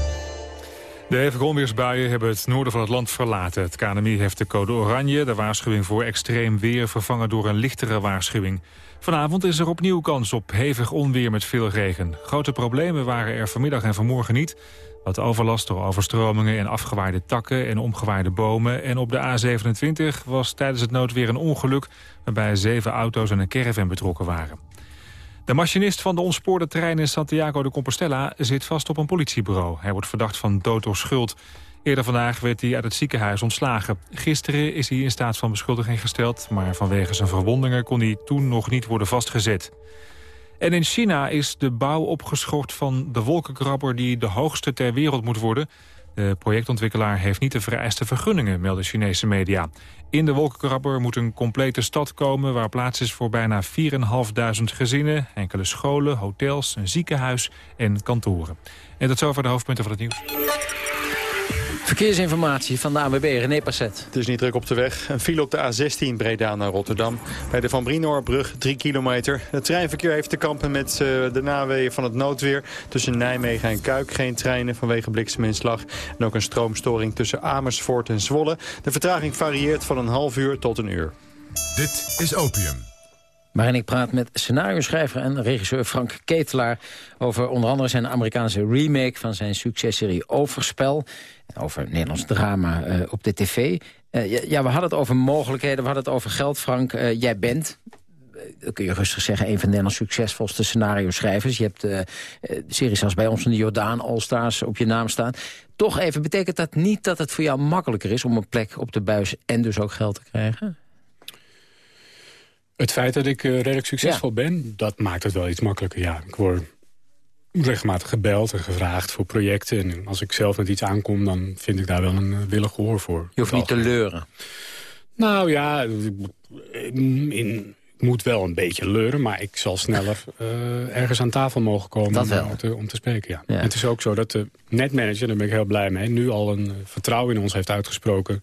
De hevige onweersbuien hebben het noorden van het land verlaten. Het KNMI heeft de code oranje, de waarschuwing voor extreem weer... vervangen door een lichtere waarschuwing. Vanavond is er opnieuw kans op hevig onweer met veel regen. Grote problemen waren er vanmiddag en vanmorgen niet. Wat overlast door overstromingen en afgewaaide takken en omgewaaide bomen. En op de A27 was tijdens het noodweer een ongeluk... waarbij zeven auto's en een caravan betrokken waren. De machinist van de ontspoorde trein in Santiago de Compostela zit vast op een politiebureau. Hij wordt verdacht van dood door schuld. Eerder vandaag werd hij uit het ziekenhuis ontslagen. Gisteren is hij in staat van beschuldiging gesteld... maar vanwege zijn verwondingen kon hij toen nog niet worden vastgezet. En in China is de bouw opgeschort van de wolkenkrabber... die de hoogste ter wereld moet worden. De projectontwikkelaar heeft niet de vereiste vergunningen, melden Chinese media. In de wolkenkrabber moet een complete stad komen... waar plaats is voor bijna 4.500 gezinnen, enkele scholen, hotels, een ziekenhuis en kantoren. En tot zover de hoofdpunten van het nieuws. Verkeersinformatie van de ANWB, René Passet. Het is niet druk op de weg. Een file op de A16 Breda naar Rotterdam. Bij de Van Brienoorbrug 3 kilometer. Het treinverkeer heeft te kampen met uh, de naweeën van het noodweer. Tussen Nijmegen en Kuik geen treinen vanwege blikseminslag. En ook een stroomstoring tussen Amersfoort en Zwolle. De vertraging varieert van een half uur tot een uur. Dit is Opium. Waarin ik praat met scenario-schrijver en regisseur Frank Ketelaar... over onder andere zijn Amerikaanse remake van zijn successerie Overspel. Over Nederlands drama uh, op de tv. Uh, ja, we hadden het over mogelijkheden, we hadden het over geld, Frank. Uh, jij bent, kun je rustig zeggen, een van Nederlands succesvolste scenario-schrijvers. Je hebt series als bij ons van de Jordaan All-Stars op je naam staan. Toch even, betekent dat niet dat het voor jou makkelijker is... om een plek op de buis en dus ook geld te krijgen? Het feit dat ik uh, redelijk succesvol ja. ben, dat maakt het wel iets makkelijker. Ja, ik word regelmatig gebeld en gevraagd voor projecten. En als ik zelf met iets aankom, dan vind ik daar wel een uh, willig gehoor voor. Je hoeft niet te leuren. Nou ja, in, ik moet wel een beetje leuren, maar ik zal sneller uh, ergens aan tafel mogen komen om te, om te, spreken. Ja. ja. Het is ook zo dat de netmanager, daar ben ik heel blij mee, nu al een vertrouwen in ons heeft uitgesproken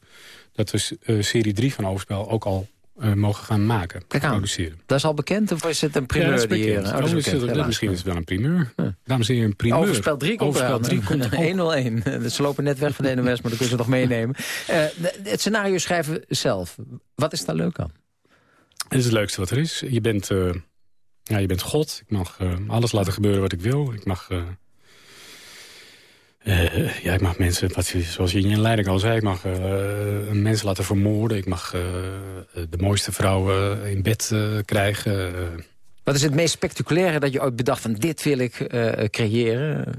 dat uh, serie 3 van Overspel ook al uh, mogen gaan maken, Kijk aan, produceren. Dat is al bekend of is het een primeur? Ja, dat is die bekend. hier, Oh, dat is bekend. Dat, misschien is het wel een primeur. Ja. Dames en heren, een primeur. Overspel 3 komt Overspel 3 komt er 101. Ze lopen net weg van de NOS, maar dat kunnen ze nog meenemen. Uh, het scenario schrijven zelf, wat is daar leuk aan? Het is het leukste wat er is. Je bent, uh, ja, je bent God. Ik mag alles laten gebeuren wat ik wil. Ik mag... Uh, ja, ik mag mensen, wat, zoals je in je leiding al zei... ik mag uh, mensen laten vermoorden. Ik mag uh, de mooiste vrouwen in bed krijgen. Wat is het meest spectaculaire dat je ooit bedacht... van dit wil ik creëren?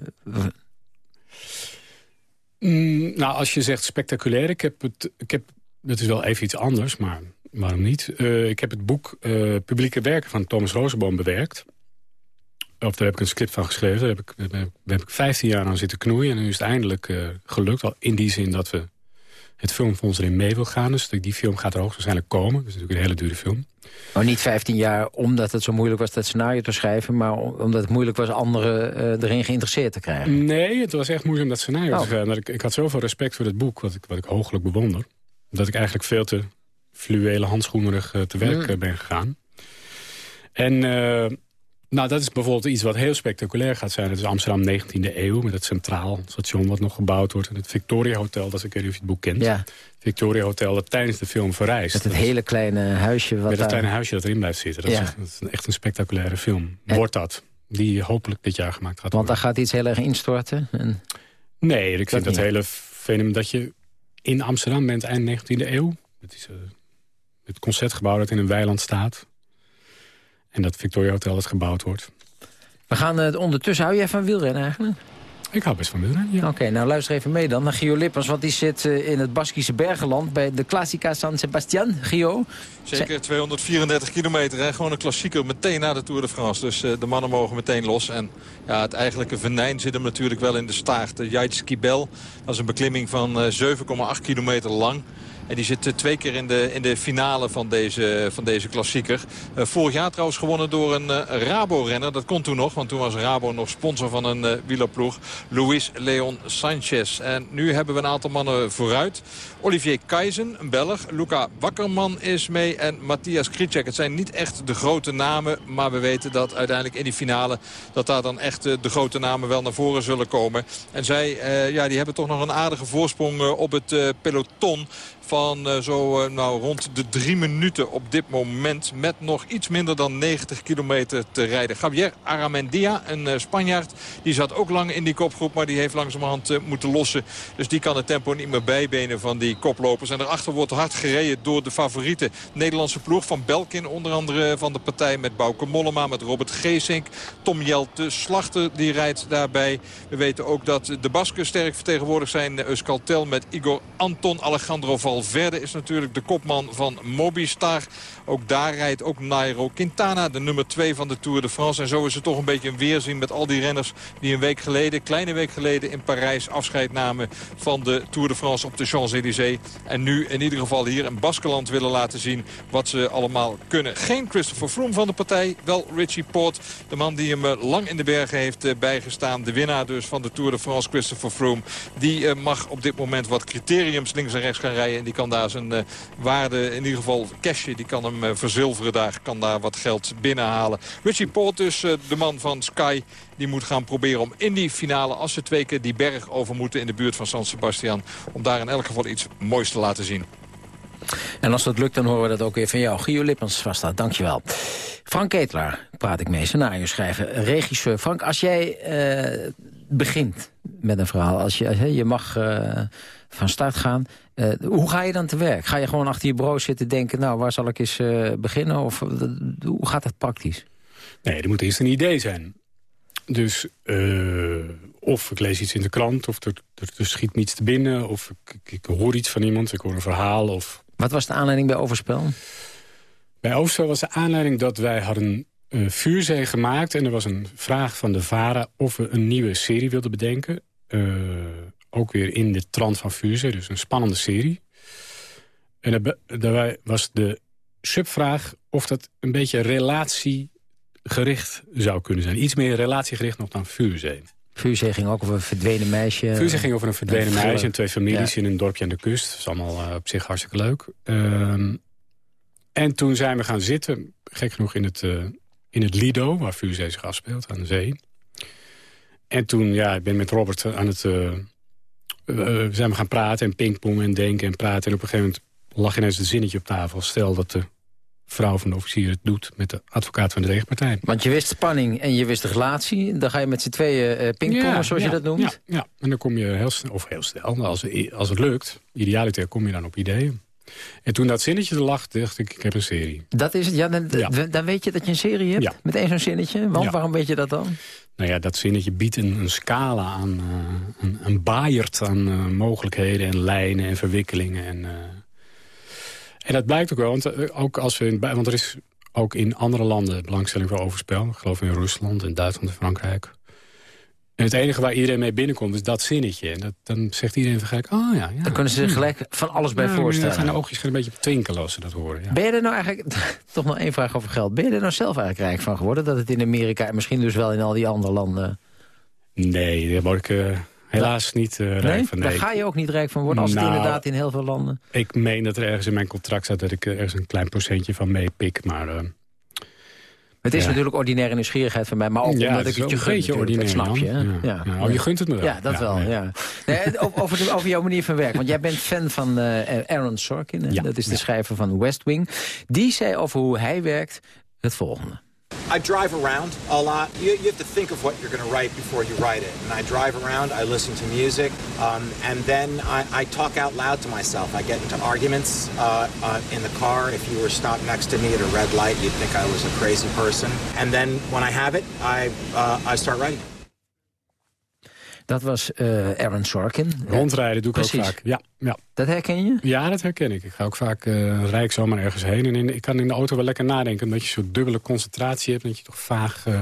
Mm, nou, als je zegt spectaculair... Ik heb het, ik heb, dat is wel even iets anders, maar waarom niet? ik heb het boek Publieke Werken van Thomas Rosenboom bewerkt... Of daar heb ik een script van geschreven. Daar heb ik, daar heb ik 15 jaar aan zitten knoeien. En nu is het eindelijk uh, gelukt. Al in die zin dat we het filmfonds erin mee wil gaan. Dus die film gaat er hoogstwaarschijnlijk komen. Dat is natuurlijk een hele dure film. Oh, niet 15 jaar omdat het zo moeilijk was dat scenario te schrijven... maar omdat het moeilijk was anderen uh, erin geïnteresseerd te krijgen? Nee, het was echt moeilijk om dat scenario oh. te schrijven. Ik, ik had zoveel respect voor het boek, wat ik, wat ik hooglijk bewonder... dat ik eigenlijk veel te fluwele handschoenerig uh, te werk mm. ben gegaan. En... Nou, dat is bijvoorbeeld iets wat heel spectaculair gaat zijn. Dat is Amsterdam 19e eeuw, met het centraal station wat nog gebouwd wordt. En het Victoria Hotel, dat is, weet niet of je het boek kent. Ja. Victoria Hotel, dat tijdens de film verrijst. Met het hele kleine huisje. Wat met het daar... kleine huisje dat erin blijft zitten. Dat, ja. is, dat is, echt een spectaculaire film. En... Wordt dat. Die hopelijk dit jaar gemaakt gaat Want worden. daar gaat iets heel erg instorten? En... Nee, ik vind dat, hele fenomeen dat je in Amsterdam bent eind 19e eeuw. Het is uh, het concertgebouw dat in een weiland staat. En dat Victoria Hotel dat gebouwd wordt. We gaan uh, ondertussen... Hou jij van wielrennen eigenlijk? Ik hou best van wielrennen, ja. Oké, okay, nou luister even mee dan naar Gio Lippers. Want die zit uh, in het Baskische Bergenland bij de Classica San Sebastian. Gio? Zeker 234 kilometer. Hè? Gewoon een klassieker meteen na de Tour de France. Dus uh, de mannen mogen meteen los. En ja, het eigenlijke venijn zit hem natuurlijk wel in de staart. De Jaitski Bel, dat is een beklimming van 7,8 kilometer lang. En die zit twee keer in de, in de finale van deze, van deze klassieker. vorig jaar trouwens gewonnen door een Rabo-renner. Dat kon toen nog, want toen was Rabo nog sponsor van een wielerploeg. Luis Leon Sanchez. En nu hebben we een aantal mannen vooruit. Olivier Keizen, een Belg. Luca Wakkerman is mee. En Matthias Kricek. Het zijn niet echt de grote namen. Maar we weten dat uiteindelijk in die finale... dat daar dan echt de grote namen wel naar voren zullen komen. En zij eh, ja, die hebben toch nog een aardige voorsprong eh, op het eh, peloton van uh, zo uh, nou, rond de drie minuten op dit moment. Met nog iets minder dan 90 kilometer te rijden. Javier Aramendia, een uh, Spanjaard, die zat ook lang in die kopgroep. Maar die heeft langzamerhand moeten lossen. Dus die kan het tempo niet meer bijbenen van die koplopers. En daarachter wordt hard gereden door de favoriete Nederlandse ploeg. Van Belkin onder andere van de partij met Bouke Mollema, met Robert Geesink. Tom Jelte Slachter die rijdt daarbij. We weten ook dat de Basken sterk vertegenwoordigd zijn. Euskaltel met Igor Anton, Alejandro Val Valverde is natuurlijk de kopman van Mobistar. Ook daar rijdt ook Nairo Quintana, de nummer 2 van de Tour de France. En zo is het toch een beetje een weerzien met al die renners die een week geleden, kleine week geleden in Parijs afscheid namen van de Tour de France op de Champs-Élysées. En nu in ieder geval hier in Baskeland willen laten zien wat ze allemaal kunnen. Geen Christopher Froome van de partij, wel Richie Port. De man die hem eh, lang in de bergen heeft eh, bijgestaan. De winnaar dus van de Tour de France, Christopher Froome. Die eh, mag op dit moment wat criteriums links en rechts gaan rijden die kan daar zijn uh, waarde, in ieder geval cashje, die kan hem uh, verzilveren daar. Kan daar wat geld binnenhalen. Richie Port dus, uh, de man van Sky, die moet gaan proberen om in die finale, als ze twee keer die berg over moeten in de buurt van San Sebastian, om daar in elk geval iets moois te laten zien. En als dat lukt, dan horen we dat ook weer van jou. Gio Lippens was dankjewel. Frank Ketelaar praat ik mee, scenario schrijven, regisseur. Frank, als jij begint met een verhaal, als je, je mag van start gaan... Uh, hoe ga je dan te werk? Ga je gewoon achter je bureau zitten denken... nou, waar zal ik eens uh, beginnen? Of hoe gaat dat praktisch? Nee, er moet eerst een idee zijn. Dus of ik lees iets in de krant, of er, er, er schiet me iets te binnen... of ik, ik, ik, hoor iets van iemand, ik hoor een verhaal. Of... Wat was de aanleiding bij Overspel? Bij Overspel was de aanleiding dat wij hadden uh, Vuurzee gemaakt... en er was een vraag van de VARA of we een nieuwe serie wilden bedenken... Uh, ook weer in de trant van Vuurzee, dus een spannende serie. En daarbij was de subvraag of dat een beetje relatiegericht zou kunnen zijn. Iets meer relatiegericht nog dan Vuurzee. Vuurzee ging ook over een verdwenen meisje. Vuurzee ging over een verdwenen meisje en twee families ja. in een dorpje aan de kust. Dat is allemaal uh, op zich hartstikke leuk. Um, en toen zijn we gaan zitten, gek genoeg in het, uh, in het Lido... waar Vuurzee zich afspeelt, aan de zee. En toen, ja, ik ben met Robert aan het... Uh, zijn we gaan praten en pingpongen en denken en praten. En op een gegeven moment lag ineens een zinnetje op tafel. Stel dat de vrouw van de officier het doet met de advocaat van de tegenpartij. Want je wist spanning en je wist de relatie. Dan ga je met z'n tweeën uh, pingpongen, ja, zoals ja, je dat noemt. Ja, ja, en dan kom je heel snel, of heel snel, als, als het lukt, idealiter kom je dan op ideeën. En toen dat zinnetje er lag, dacht ik, ik heb een serie. Dat is het? Ja, dan, dan weet je dat je een serie hebt? Met één zo'n zinnetje? Want waarom weet je dat dan? Nou ja, dat zinnetje biedt een, een scala aan, uh, een, een baaierd aan uh, mogelijkheden en lijnen en verwikkelingen. En, uh, en dat blijkt ook wel, want, ook als we in, want er is ook in andere landen belangstelling voor overspel. Ik geloof in Rusland, in Duitsland en Frankrijk. En het enige waar iedereen mee binnenkomt is dat zinnetje. En dat, dan zegt iedereen van gelijk, oh ja, ja. Dan kunnen ze zich gelijk van alles bij ja, voorstellen. Dan gaan de oogjes gaan een beetje twinkelen als ze dat horen. Ja. Ben je er nou eigenlijk, toch nog één vraag over geld. Ben je er nou zelf eigenlijk rijk van geworden? Dat het in Amerika en misschien dus wel in al die andere landen... Nee, daar word ik uh, helaas niet uh, rijk nee? van. Nee, daar ga je ook niet rijk van worden als nou, het inderdaad in heel veel landen... Ik meen dat er ergens in mijn contract staat dat ik er ergens een klein procentje van meepik, maar... Het is ja. natuurlijk ordinaire nieuwsgierigheid van mij, maar ook ja, omdat ik het je gun. Beetje ordinair, snap je. Ja. Ja. Oh, je gunt het me wel. Ja, dat wel. Ja. Nee, over, over jouw manier van werken. Want jij bent fan van uh, Aaron Sorkin. Dat is de schrijver van West Wing. Die zei over hoe hij werkt het volgende. I drive around a lot. You, you have to think of what you're going to write before you write it. And I drive around, I listen to music, um, and then I, I, talk out loud to myself. I get into arguments uh, uh, in the car. If you were stopped next to me at a red light, you'd think I was a crazy person. And then when I have it, I, uh, I start writing. Dat was uh, Aaron Sorkin. Rondrijden doe ik Precies. ook vaak. Ja, ja. Dat herken je? Ja, dat herken ik. Ik ga ook vaak uh, rijk zomaar ergens heen. En in, ik kan in de auto wel lekker nadenken. Omdat je zo'n dubbele concentratie hebt. Dat je toch vaag... Uh,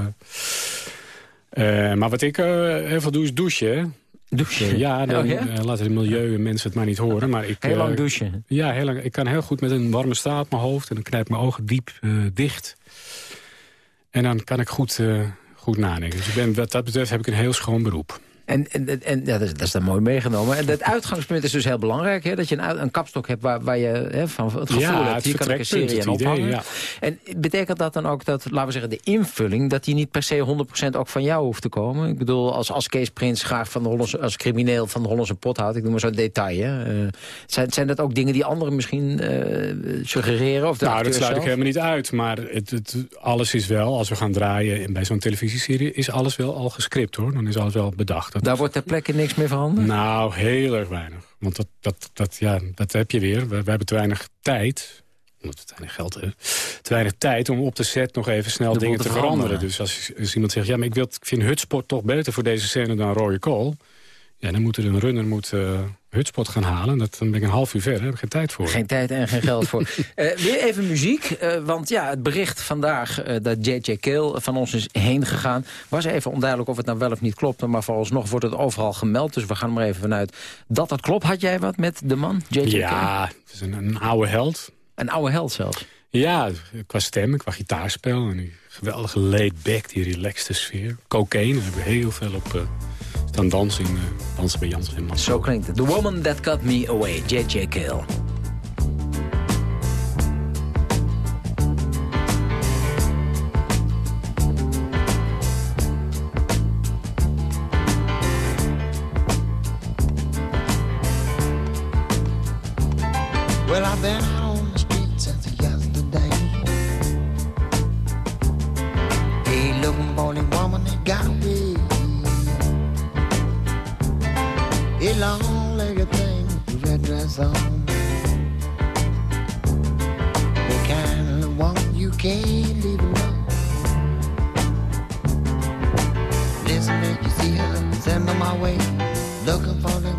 maar wat ik heel veel doe is douchen. Douchen? Ja, dan Oh, ja? eh, laten het milieu en mensen het maar niet horen. Maar ik, Heel eh, lang douchen. Ja, heel lang. ik kan heel goed met een warme straal op mijn hoofd. En dan knijp ik mijn ogen diep eh, dicht. En dan kan ik goed, eh, goed nadenken. Dus ik ben, wat dat betreft heb ik een heel schoon beroep. En, en, en- ja, dat, is, dat is dan mooi meegenomen. En het uitgangspunt is dus heel belangrijk. Hè? Dat je een, een kapstok hebt waar, waar je hè, van het gevoel Ja, hebt. Hier kan ik een serie aan idee, ophangen. ja. En betekent dat dan ook dat, laten we zeggen, de invulling... dat die niet per se 100% ook van jou hoeft te komen? Ik bedoel, als, als Kees Prins graag van de Hollandse, als crimineel van de Hollandse pot houdt... ik noem maar zo'n detail, hè? Eh, zijn, zijn dat ook dingen die anderen misschien eh, suggereren? Of de nou, dat sluit ik helemaal niet uit. Maar het, het, alles is wel, als we gaan draaien en bij zo'n televisieserie... is alles wel al gescript, hoor. Dan is alles wel bedacht. Dat- Daar wordt ter plekke niks meer veranderd? Nou, heel erg weinig. Want dat, dat, dat, ja, dat heb je weer. We, we hebben te weinig tijd omdat het te weinig geld heeft, te weinig tijd om op de set nog even snel De dingen te veranderen. veranderen. Dus als, als iemand zegt, ja, maar ik, wil, ik vind Hutspot toch beter voor deze scène dan Roy Cole. Ja, dan moet er een runner moet, eh, Hutspot gaan halen. Dat, dan ben ik een half uur verder, daar heb ik geen tijd voor. Geen tijd en geen geld voor. Eh, weer even muziek, eh, want ja, het bericht vandaag dat J.J. Kale van ons is heen gegaan... was even onduidelijk of het nou wel of niet klopt. Maar vooralsnog wordt het overal gemeld, dus we gaan er maar even vanuit dat dat klopt. Had jij wat met de man, J.J. Ja, het is een, een oude held. Een oude held zelfs. Ja, qua stem, qua gitaarspel. En die geweldige laid back, die relaxte sfeer. Cocaïne, daar hebben we heel veel op staan dansen, in, eh, dansen bij Jansen en Mans. Zo klinkt het. The Woman That Got Me Away, J.J. Kale. Well, I've been out on the street since yesterday. Hey, looking for the woman that got away. Long-legged thing with dress on. The kind of woman you can't leave alone. Listen, you see her? Send her my way. Looking for the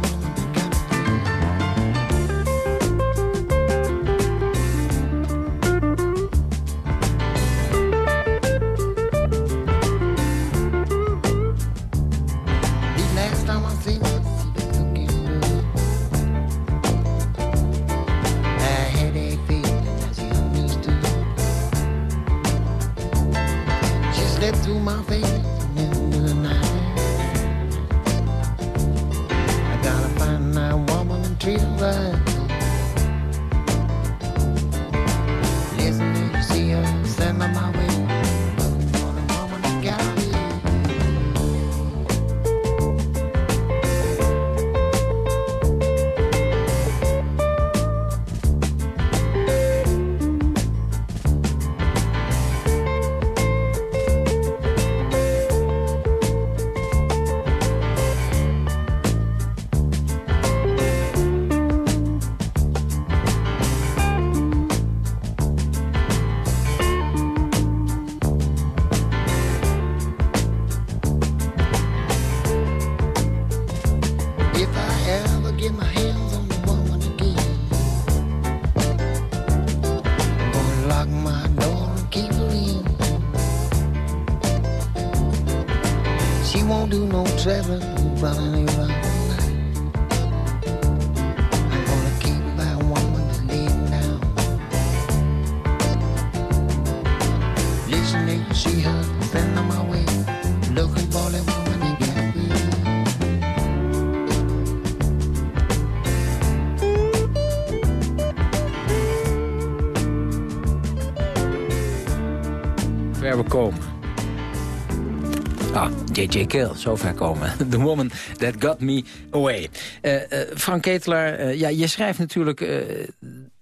J.J. Kill, zo ver komen. The Woman That Got Me Away. Eh, Frank Ketelaar, eh, ja, je schrijft natuurlijk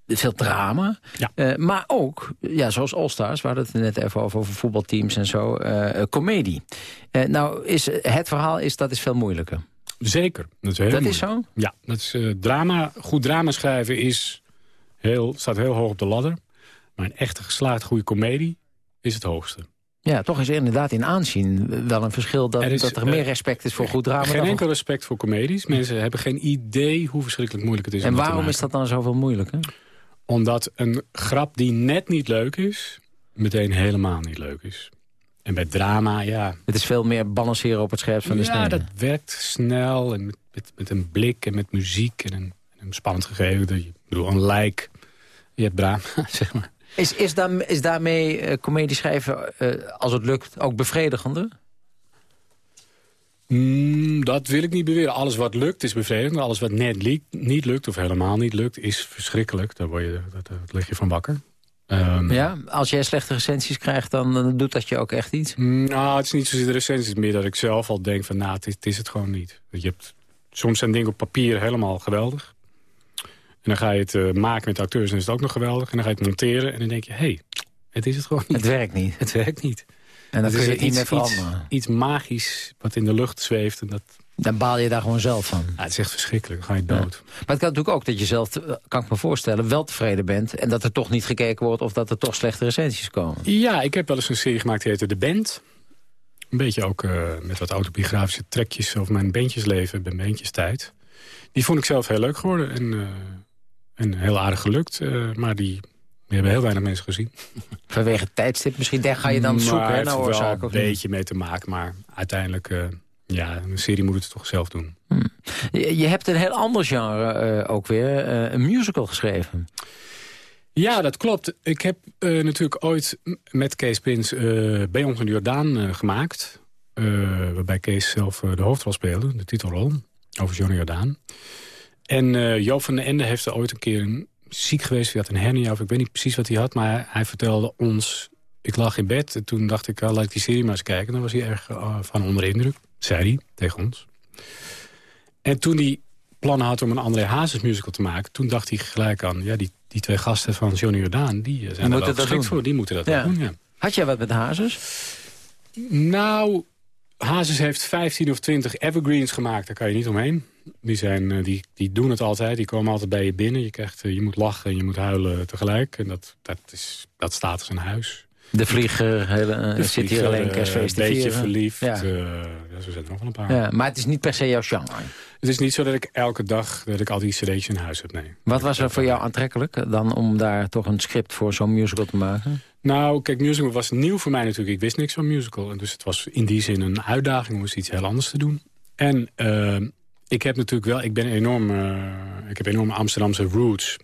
veel drama. Maar ook, ja, zoals All-Stars, we hadden het net even over, over voetbalteams en zo, comedie. Nou, is, het verhaal is, dat is veel moeilijker. Zeker. Dat is, heel Dat is moeilijk. Ja, dat is, drama, goed drama schrijven is heel, staat heel hoog op de ladder. Maar een echte geslaagd goede komedie is het hoogste. Ja, toch is er inderdaad in aanzien wel een verschil... dat Er is, dat er eh, meer respect is voor goed drama. Geen enkel respect voor comedies. Mensen hebben geen idee hoe verschrikkelijk moeilijk het is. En waarom is dat dan zoveel moeilijker? Omdat een grap die net niet leuk is... meteen helemaal niet leuk is. En bij drama, ja... Het is veel meer balanceren op het scherp van de snede. Ja, dat werkt snel en met, met, met een blik en met muziek en een, een spannend gegeven. Dat je- Ik bedoel, een lijk. Je hebt drama, zeg maar. Is, is, daar, is daarmee comedie schrijven, eh, als het lukt, ook bevredigender? Mm, dat wil ik niet beweren. Alles wat lukt is bevredigend. Alles wat net li- niet lukt of helemaal niet lukt is verschrikkelijk. Daar, word je, dat, dat lig je van wakker. Ehm, Ja, als jij slechte recensies krijgt, dan doet dat je ook echt iets? Nou, het is niet zozeer de recensie. Het is meer dat ik zelf al denk van, nou, het is, het is het gewoon niet. Je hebt, soms zijn dingen op papier helemaal geweldig. En dan ga je het eh, maken met de acteurs en is het ook nog geweldig. En dan ga je het monteren en dan denk je, hé, hey, het is het gewoon niet. Het werkt niet. Het werkt niet. En dan kun is je het niet iets- meer iets- veranderen. Iets magisch wat in de lucht zweeft. En dat, Dan baal je daar gewoon zelf van. ja, het is echt verschrikkelijk. Dan ga je dood. Maar het kan natuurlijk ook dat je zelf, eh, kan ik me voorstellen, wel tevreden bent. En dat er toch niet gekeken wordt of dat er toch slechte recensies komen. Ja, ik heb wel eens een serie gemaakt die heette De Band. Een beetje ook eh, met wat autobiografische trekjes over mijn bandjesleven, bij bandjestijd. Die vond ik zelf heel leuk geworden en, en heel aardig gelukt. eh, maar die, die hebben heel weinig mensen gezien. Vanwege het tijdstip misschien, daar ga je dan Maar zoeken hè, naar wel oorzaken. een beetje mee te maken, maar uiteindelijk... eh, ja, een serie moet het toch zelf doen. Je, je hebt een heel ander genre eh, ook weer, een musical geschreven. Ja, dat klopt. Ik heb natuurlijk ooit met Kees Prins eh Bij ons in de Jordaan gemaakt. Waarbij Kees zelf de hoofdrol speelde, de titelrol. Over Johnny Jordaan. En eh Joop van den Ende heeft er ooit een keer een, ziek geweest. Hij had een hernia of ik weet niet precies wat hij had. Maar hij, vertelde ons... Ik lag in bed en toen dacht ik, ah, laat ik die serie maar eens kijken. Dan was hij erg eh, van onder de indruk, zei hij tegen ons. En toen hij plannen had om een André Hazes musical te maken... toen dacht hij gelijk aan, ja, die, die twee gasten van Johnny Jordaan... die eh, zijn er moeten wel dat geschikt doen. voor. Die moeten dat Ja. doen, ja. Had jij wat met Hazes? Nou, Hazes heeft 15 of 20 evergreens gemaakt. Daar kan je niet omheen. Die, zijn, eh, die, die doen het altijd. Die komen altijd bij je binnen. Je, krijgt, eh, je moet lachen en je moet huilen tegelijk. En dat, dat, is, dat staat als een huis. De vlieger hele, eh, De zit hier alleen eh, kerstfeest te Een beetje verliefd. Ja. eh, ja, zo zijn er nog wel een paar. Ja, maar het is niet per se jouw genre. Het is niet zo dat ik elke dag dat ik al die cd's in huis heb, nee. Wat was er voor jou aantrekkelijk dan om daar toch een script voor zo'n musical te maken? Nou, kijk, musical was nieuw voor mij natuurlijk. Ik wist niks van musical. En dus het was in die zin een uitdaging om eens iets heel anders te doen. En eh, ik heb natuurlijk wel, ik ben enorm, eh, ik heb enorme Amsterdamse roots.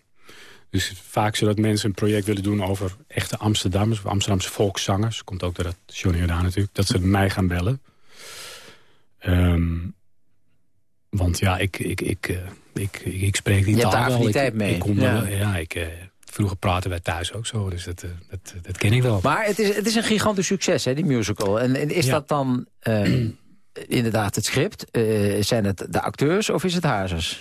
Dus vaak zodat mensen een project willen doen over echte Amsterdammers... of Amsterdamse volkszangers. Komt ook door dat Johnny Jordaan natuurlijk. Dat ze mij gaan bellen. Ehm, want ja, ik, ik, ik, eh, ik, ik, ik spreek die Je hebt taal daar affiniteit ik, mee. Ik kom Ja. wel- ja, ik, eh, vroeger praten wij thuis ook zo. Dus dat, eh, dat, dat ken ik wel. Maar het is, het is een gigantisch succes, hè, die musical. En, en is Ja. dat dan eh, inderdaad het script? Zijn het de acteurs of is het Hazes?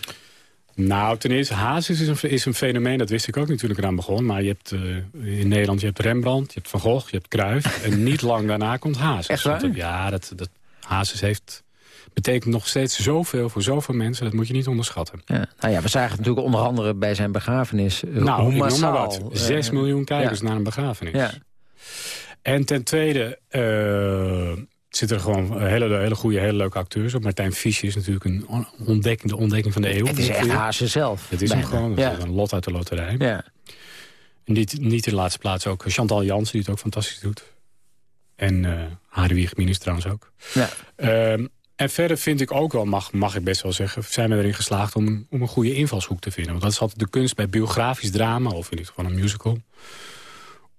Nou, ten eerste, Hazes is een, is een fenomeen. Dat wist ik ook natuurlijk eraan begon. Maar je hebt eh, in Nederland je hebt Rembrandt, je hebt Van Gogh, je hebt Cruijff. en niet lang daarna komt Hazes. Echt waar? Want dat- ja, dat, dat, Hazes heeft, betekent nog steeds zoveel voor zoveel mensen. Dat moet je niet onderschatten. Ja. Nou ja, we zagen het natuurlijk onder andere bij zijn begrafenis. eh, nou, hoe noem maar massaal, wat. eh, Zes miljoen kijkers ja. naar een begrafenis. Ja. En ten tweede eh, zitten er gewoon hele, hele goede, hele leuke acteurs op. Martijn Fischer is natuurlijk een on- ontdekking, de ontdekking van de eeuw. Het is echt. Hazes zelf. Het is hem gewoon. Het Ja. is een lot uit de loterij. Ja. En niet, niet in de laatste plaats ook Chantal Jansen, die het ook fantastisch doet. En eh Hadewig Minus trouwens ook. Ja. Ehm, en verder vind ik ook wel, mag, mag ik best wel zeggen... zijn we erin geslaagd om, een- om een goede invalshoek te vinden. Want dat is altijd de kunst bij biografisch drama... of in dit geval een musical...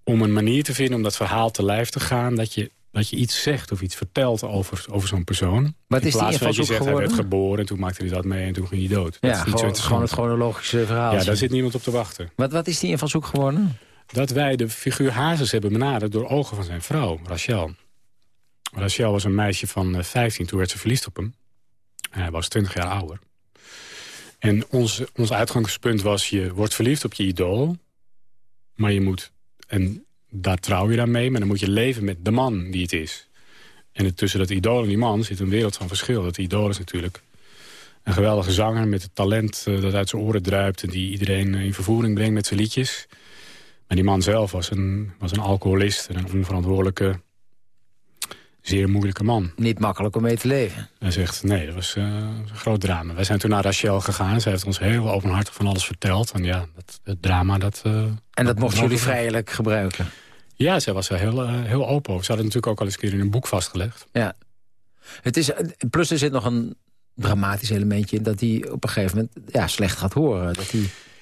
om een manier te vinden om dat verhaal te lijf te gaan... dat je, dat je iets zegt of iets vertelt over, over zo'n persoon. Wat in is die plaats van dat je zegt, hij geworden? werd geboren... en toen maakte hij dat mee en toen ging hij dood. Dat Ja, is niet zo gewoon, het chronologische verhaal. Ja, daar zit niemand op te wachten. Wat, wat is die invalshoek geworden? Dat wij de figuur Hazes hebben benaderd door ogen van zijn vrouw, Rachel. Rachel was een meisje van eh, 15, toen werd ze verliefd op hem. Hij was 20 jaar ouder. En ons, ons uitgangspunt was, je wordt verliefd op je idool. Maar je moet, en daar trouw je dan mee, maar dan moet je leven met de man die het is. En tussen dat idool en die man zit een wereld van verschil. Dat idool is natuurlijk een geweldige zanger met het talent eh, dat uit zijn oren druipt... en die iedereen eh, in vervoering brengt met zijn liedjes. Maar die man zelf was een, was een alcoholist en een onverantwoordelijke, zeer moeilijke man. Niet makkelijk om mee te leven. Hij zegt, nee, dat was eh, een groot drama. Wij zijn toen naar Rachel gegaan. Zij heeft ons heel openhartig van alles verteld. En ja, dat, het drama, dat... En dat mochten jullie vrijelijk gebruiken? Ja, zij was er heel, eh, heel open over. Ze hadden natuurlijk ook al eens een keer in een boek vastgelegd. Ja. Het is, plus er zit nog een dramatisch elementje in... dat hij op een gegeven moment ja, slecht gaat horen. Dat.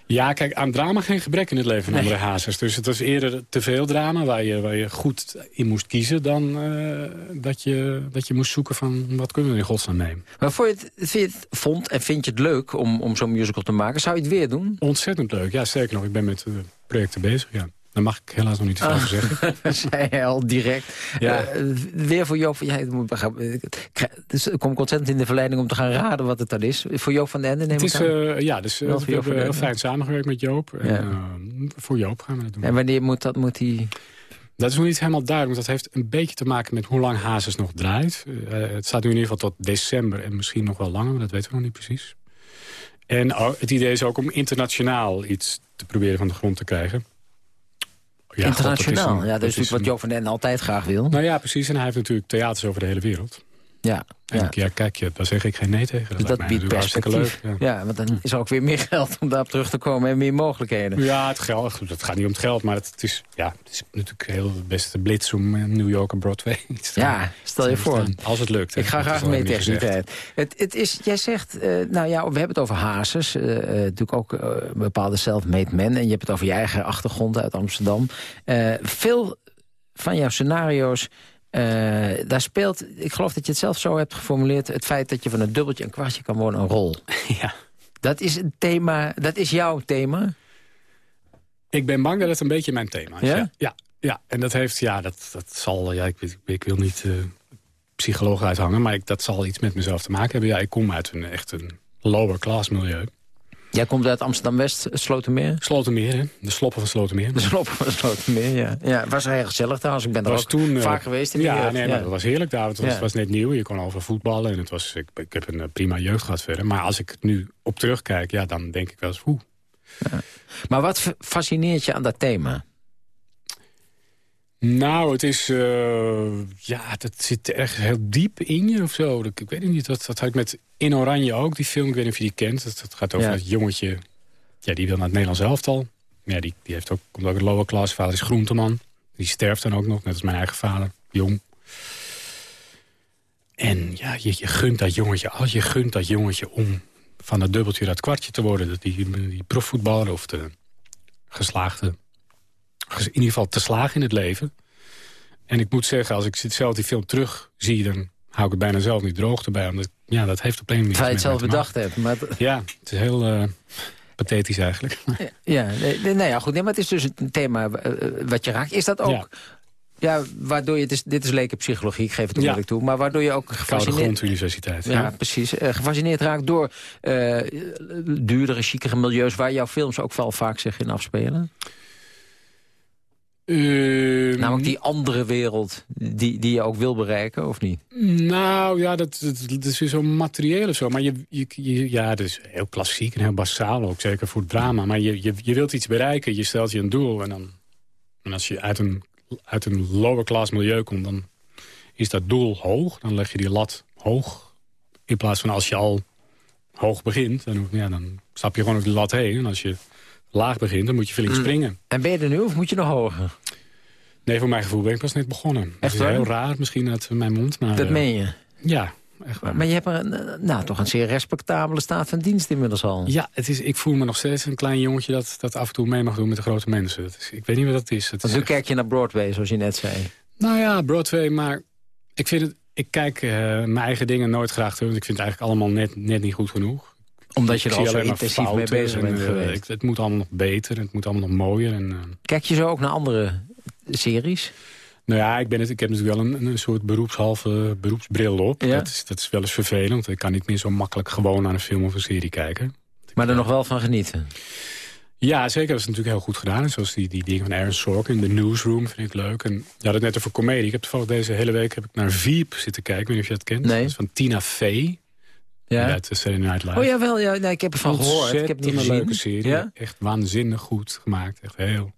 Ja, kijk, aan drama geen gebrek in het leven van Nee. André Hazes. Dus het was eerder te veel drama waar je, waar je goed in moest kiezen... dan eh, dat, je, dat je moest zoeken van wat kunnen we in godsnaam nemen. Maar vond je het, vind je het, vond en vind je het leuk om, om zo'n musical te maken? Zou je het weer doen? Ontzettend leuk. Ja, sterker nog, ik ben met eh, projecten bezig. Ja. Daar mag ik helaas nog niet te veel over zeggen. Dat zei hij al direct. Ja. Eh, weer voor Joop van... Ja, ik ik krijg- dus ik kom ontzettend in de verleiding om te gaan raden wat het dan is. Voor Joop van den Ende neem Het ik is, eh, ja, dus eh, we hebben heel fijn samengewerkt met Joop. En, eh, voor Joop gaan we dat doen. En wanneer moet dat? Moet hij... Dat is nog niet helemaal duidelijk, want dat heeft een beetje te maken met hoe lang Hazes nog draait. Eh, het staat nu in ieder geval tot december en misschien nog wel langer, maar dat weten we nog niet precies. En oh, het idee is ook om internationaal iets te proberen van de grond te krijgen. Ja, god, Internationaal. een- ja, dat is natuurlijk wat Joop van den altijd graag wil. Nou ja, precies. En hij heeft natuurlijk theaters over de hele wereld. Ja, ja. ja. kijk, je, daar zeg ik geen nee tegen. Dat, Dus dat biedt perspectief. leuk. Ja. want dan is er ook weer meer geld om daarop terug te komen en meer mogelijkheden. Ja, het geld, het gaat niet om het geld, maar het, het is, ja, het is natuurlijk heel het beste blitz om in New York en Broadway te Ja, stel je voor. Als het lukt. hè. Ik ga graag mee tegen die tijd. Het, het is, jij zegt, eh, nou ja, we hebben het over hazes. eh, eh, natuurlijk ook eh, bepaalde self-made men. En je hebt het over je eigen achtergrond uit Amsterdam. Eh, veel van jouw scenario's, eh, daar speelt, ik geloof dat je het zelf zo hebt geformuleerd... het feit dat je van een dubbeltje een kwartje kan worden een rol. Ja. Dat is een thema, dat is jouw thema. Ik ben bang dat het een beetje mijn thema is. Ja? Ja, ja, ja. en dat heeft, ja, dat, dat zal, ja, ik, ik wil niet eh psycholoog uithangen, maar ik, dat zal iets met mezelf te maken hebben. Ja, ik kom uit een echt een lower class milieu. Jij komt uit Amsterdam-West, Slotermeer? Slotermeer, hè? De sloppen van Slotermeer. De sloppen van Slotermeer, ja. ja. Het was heel gezellig trouwens. Ik ben er was ook toen, eh, vaak geweest in de ja, jeugd. nee, maar dat was heerlijk daar. Het was, Ja. was net nieuw. Je kon over voetballen. En het was, ik, ik heb een eh, prima jeugd gehad verder. Maar als ik het nu op terugkijk, ja, dan denk ik wel eens... Oeh, Maar wat fa- fascineert je aan dat thema? Nou, het is... eh, ja, dat zit echt heel diep in je of zo. Ik weet het niet, dat, dat had ik met In Oranje ook, die film. Ik weet niet of je die kent. Dat, dat gaat over Ja. dat jongetje... Ja, die wil naar het Nederlands elftal. Ja, die, die heeft ook, komt ook uit lower class. Vader is groenteman. Die sterft dan ook nog, net als mijn eigen vader. Jong. En ja, je, je gunt dat jongetje, als je gunt dat jongetje om van dat dubbeltje dat kwartje te worden. Dat die, die profvoetballer of de geslaagde ges- in ieder geval te slagen in het leven. En ik moet zeggen, als ik zit- zelf die film terug zie... dan hou ik het bijna zelf niet droog erbij. Omdat, ja, dat heeft op een manier... Terwijl je het zelf bedacht hebt. Maar. Ja, het is heel eh, pathetisch eigenlijk. ja, nee, nee, nou ja, goed. Nee, maar het is dus een thema eh, wat je raakt. Is dat ook... Ja. Ja, waardoor je... Is, dit is leken psychologie, ik geef het Ja. eerlijk toe. Maar waardoor je ook gefascineerd... Grond Universiteit. Ja, precies. Eh, gefascineerd raakt door eh, duurdere, chicere milieus... waar jouw films ook wel vaak zich in afspelen. Ehm, Namelijk die andere wereld die, die je ook wil bereiken, of niet? Nou ja, dat, dat, dat is weer zo materieel of zo. Maar je, je, je- ja, dat is heel klassiek en heel basaal ook, zeker voor het drama. Maar je, je, je wilt iets bereiken, je stelt je een doel. En, dan, en als je uit een, uit een lower class milieu komt, dan is dat doel hoog. Dan leg je die lat hoog. In plaats van als je al hoog begint, dan, ja, dan stap je gewoon op die lat heen. En als je laag begint, dan moet je flink Mm. springen. En ben je er nu of moet je nog hoger? Nee, voor mijn gevoel ben ik pas net begonnen. Echt dat is waar? heel raar misschien uit mijn mond. Maar, Dat eh, meen je? Ja, echt waar. Maar je hebt een, eh, nou, toch een zeer respectabele staat van dienst inmiddels al. Ja, het is, ik voel me nog steeds een klein jongetje dat, dat af en toe mee mag doen met de grote mensen. Dat is, ik weet niet wat dat is. Het Want is nu kijk je naar Broadway, zoals je net zei. nou ja, Broadway, maar ik vind het... Ik kijk eh, mijn eigen dingen nooit graag terug. Want ik vind het eigenlijk allemaal net, net niet goed genoeg. Omdat je er al zo intensief mee bezig en, bent geweest. ik- het moet allemaal nog beter. Het moet allemaal nog mooier. En, Kijk je zo ook naar andere series? nou ja, ik, ben het, ik heb natuurlijk wel een, een soort beroepshalve beroepsbril op. Ja? Dat, is, dat is wel eens vervelend. Ik kan niet meer zo makkelijk gewoon naar een film of een serie kijken. Maar er nog wel van genieten? Ja, zeker. Dat is natuurlijk heel goed gedaan. Zoals die, die dingen van Aaron Sorkin, de Newsroom, vind ik leuk. En je had het net over comedie. Ik heb toevallig deze hele week heb ik naar Veep zitten kijken. Ik weet niet of je dat kent. Nee. Dat is van Tina Fey. Ja. Uit de Saturday Night Live. Oh jawel, ja, nee, ik heb ervan gehoord. Ik heb het niet gezien. leuke serie. Ja? Echt waanzinnig goed gemaakt. Echt heel...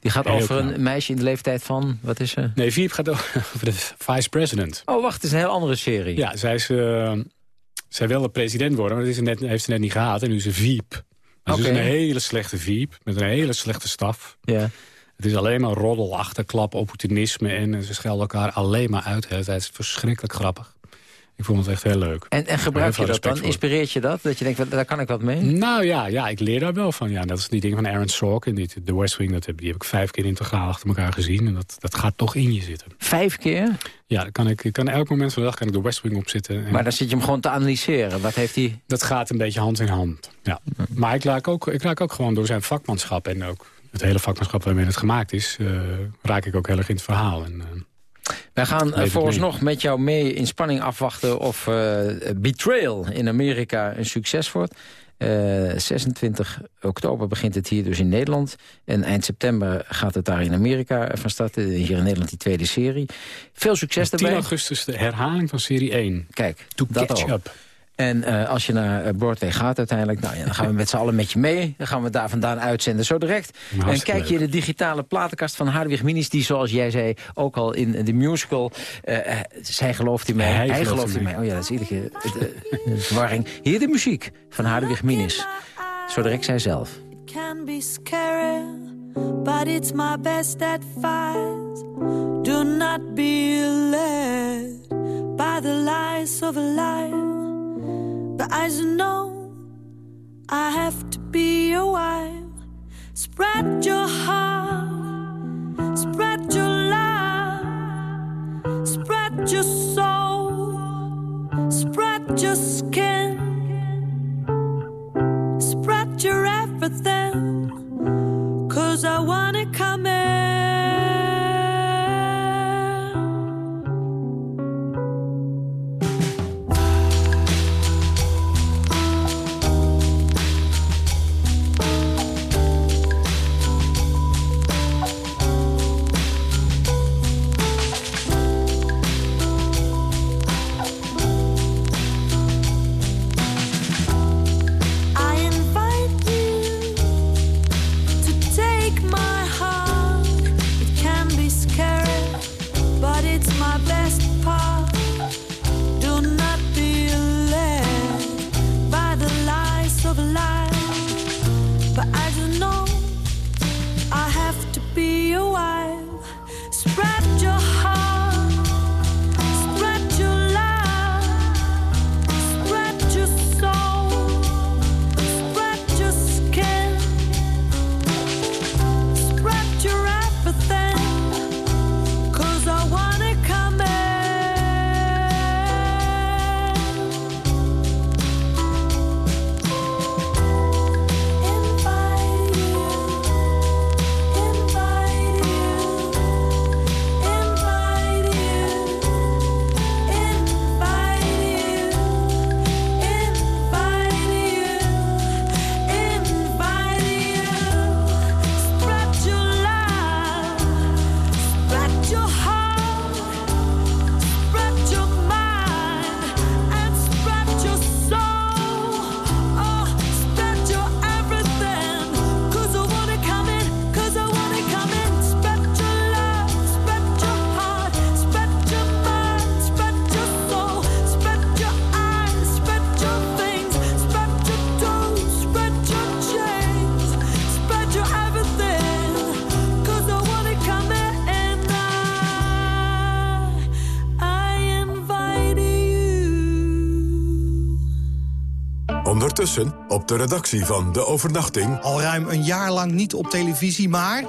Die gaat over een meisje in de leeftijd van, wat is ze? Nee, Veep gaat over de vice-president. Oh, wacht, het is een heel andere serie. Ja, zij, is, eh, zij wilde president worden, maar dat is net, heeft ze net niet gehad. En nu is ze Veep. Dus is een hele slechte Veep, met een hele slechte staf. Ja. Het is alleen maar roddel, achterklap, opportunisme... en ze schelden elkaar alleen maar uit. Het is verschrikkelijk grappig. Ik vond het echt heel leuk. En, en gebruik je dat dan? Inspireert je dat? Dat je denkt, daar kan ik wat mee? Nou ja, ja ik leer daar wel van. Ja, dat is die ding van Aaron Sorkin. Die, de West Wing, dat heb, die heb ik vijf keer integraal achter elkaar gezien. En dat, dat gaat toch in je zitten. Vijf keer? Ja, dan kan ik, ik kan elk moment van de dag kan ik de West Wing opzitten. En maar dan zit je hem gewoon te analyseren. Wat heeft hij... Dat gaat een beetje hand in hand. Ja. Maar ik raak, ook, ik raak ook gewoon door zijn vakmanschap en ook het hele vakmanschap waarmee het gemaakt is... Uh, raak ik ook heel erg in het verhaal. En, uh, wij gaan uh, vooralsnog met jou mee in spanning afwachten... of Betrayal in Amerika een succes wordt. 26 oktober begint het hier dus in Nederland. En eind september gaat het daar in Amerika van starten. Hier in Nederland die tweede serie. Veel succes 10 daarbij. 10 augustus de herhaling van serie 1. Kijk, to catch up. En uh, als je naar uh, Broadway gaat uiteindelijk... Nou ja, dan gaan we met z'n allen met je mee. Dan gaan we daar vandaan uitzenden zo direct. En kijk je in de digitale platenkast van Hardwig Minis... die zoals jij zei ook al in de musical... Uh, zij gelooft in mij, hij, hij gelooft in mij. Oh ja, dat is iedere keer de verwarring. Hier de muziek van Hardwig Minis. Zo direct zij zelf. It can be scary, but it's my best advice. Do not be led by the lies of a liar. But as know, I have to be your wife. Spread your heart, spread your love, spread your soul, spread your skin, spread your everything. Cause I wanna come in. Op de redactie van De Overnachting... Al ruim een jaar lang niet op televisie, maar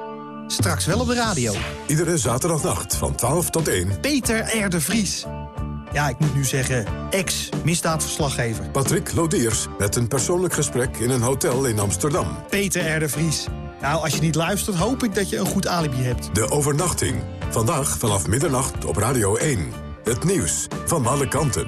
straks wel op de radio. Iedere zaterdagnacht van 12 tot 1... Peter R. de Vries. Ja, ik moet nu zeggen, ex-misdaadverslaggever. Patrick Lodiers met een persoonlijk gesprek in een hotel in Amsterdam. Peter R. de Vries. Nou, als je niet luistert, hoop ik dat je een goed alibi hebt. De Overnachting. Vandaag vanaf middernacht op Radio 1. Het nieuws van alle kanten.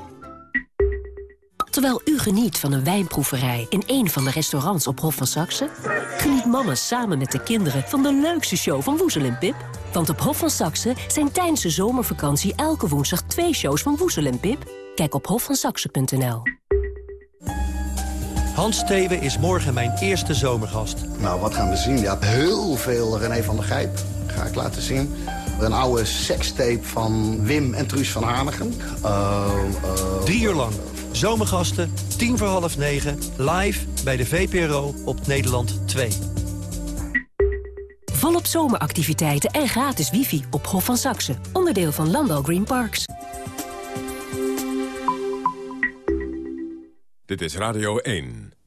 Terwijl u geniet van een wijnproeverij in een van de restaurants op Hof van Saxe... geniet mama samen met de kinderen van de leukste show van Woezel en Pip. Want op Hof van Saxe zijn tijdens de zomervakantie elke woensdag twee shows van Woezel en Pip. Kijk op hofvansaxe.nl. Hans Steven is morgen mijn eerste zomergast. Nou, wat gaan we zien? Ja, heel veel René van der Gijp ga ik laten zien. Een oude sekstape van Wim en Truus van Hanegem. Uh, Drie uur lang. Zomergasten, tien voor half negen, live bij de VPRO op Nederland 2. Volop zomeractiviteiten en gratis wifi op Hof van Saxe. Onderdeel van Landal Green Parks. Dit is Radio 1.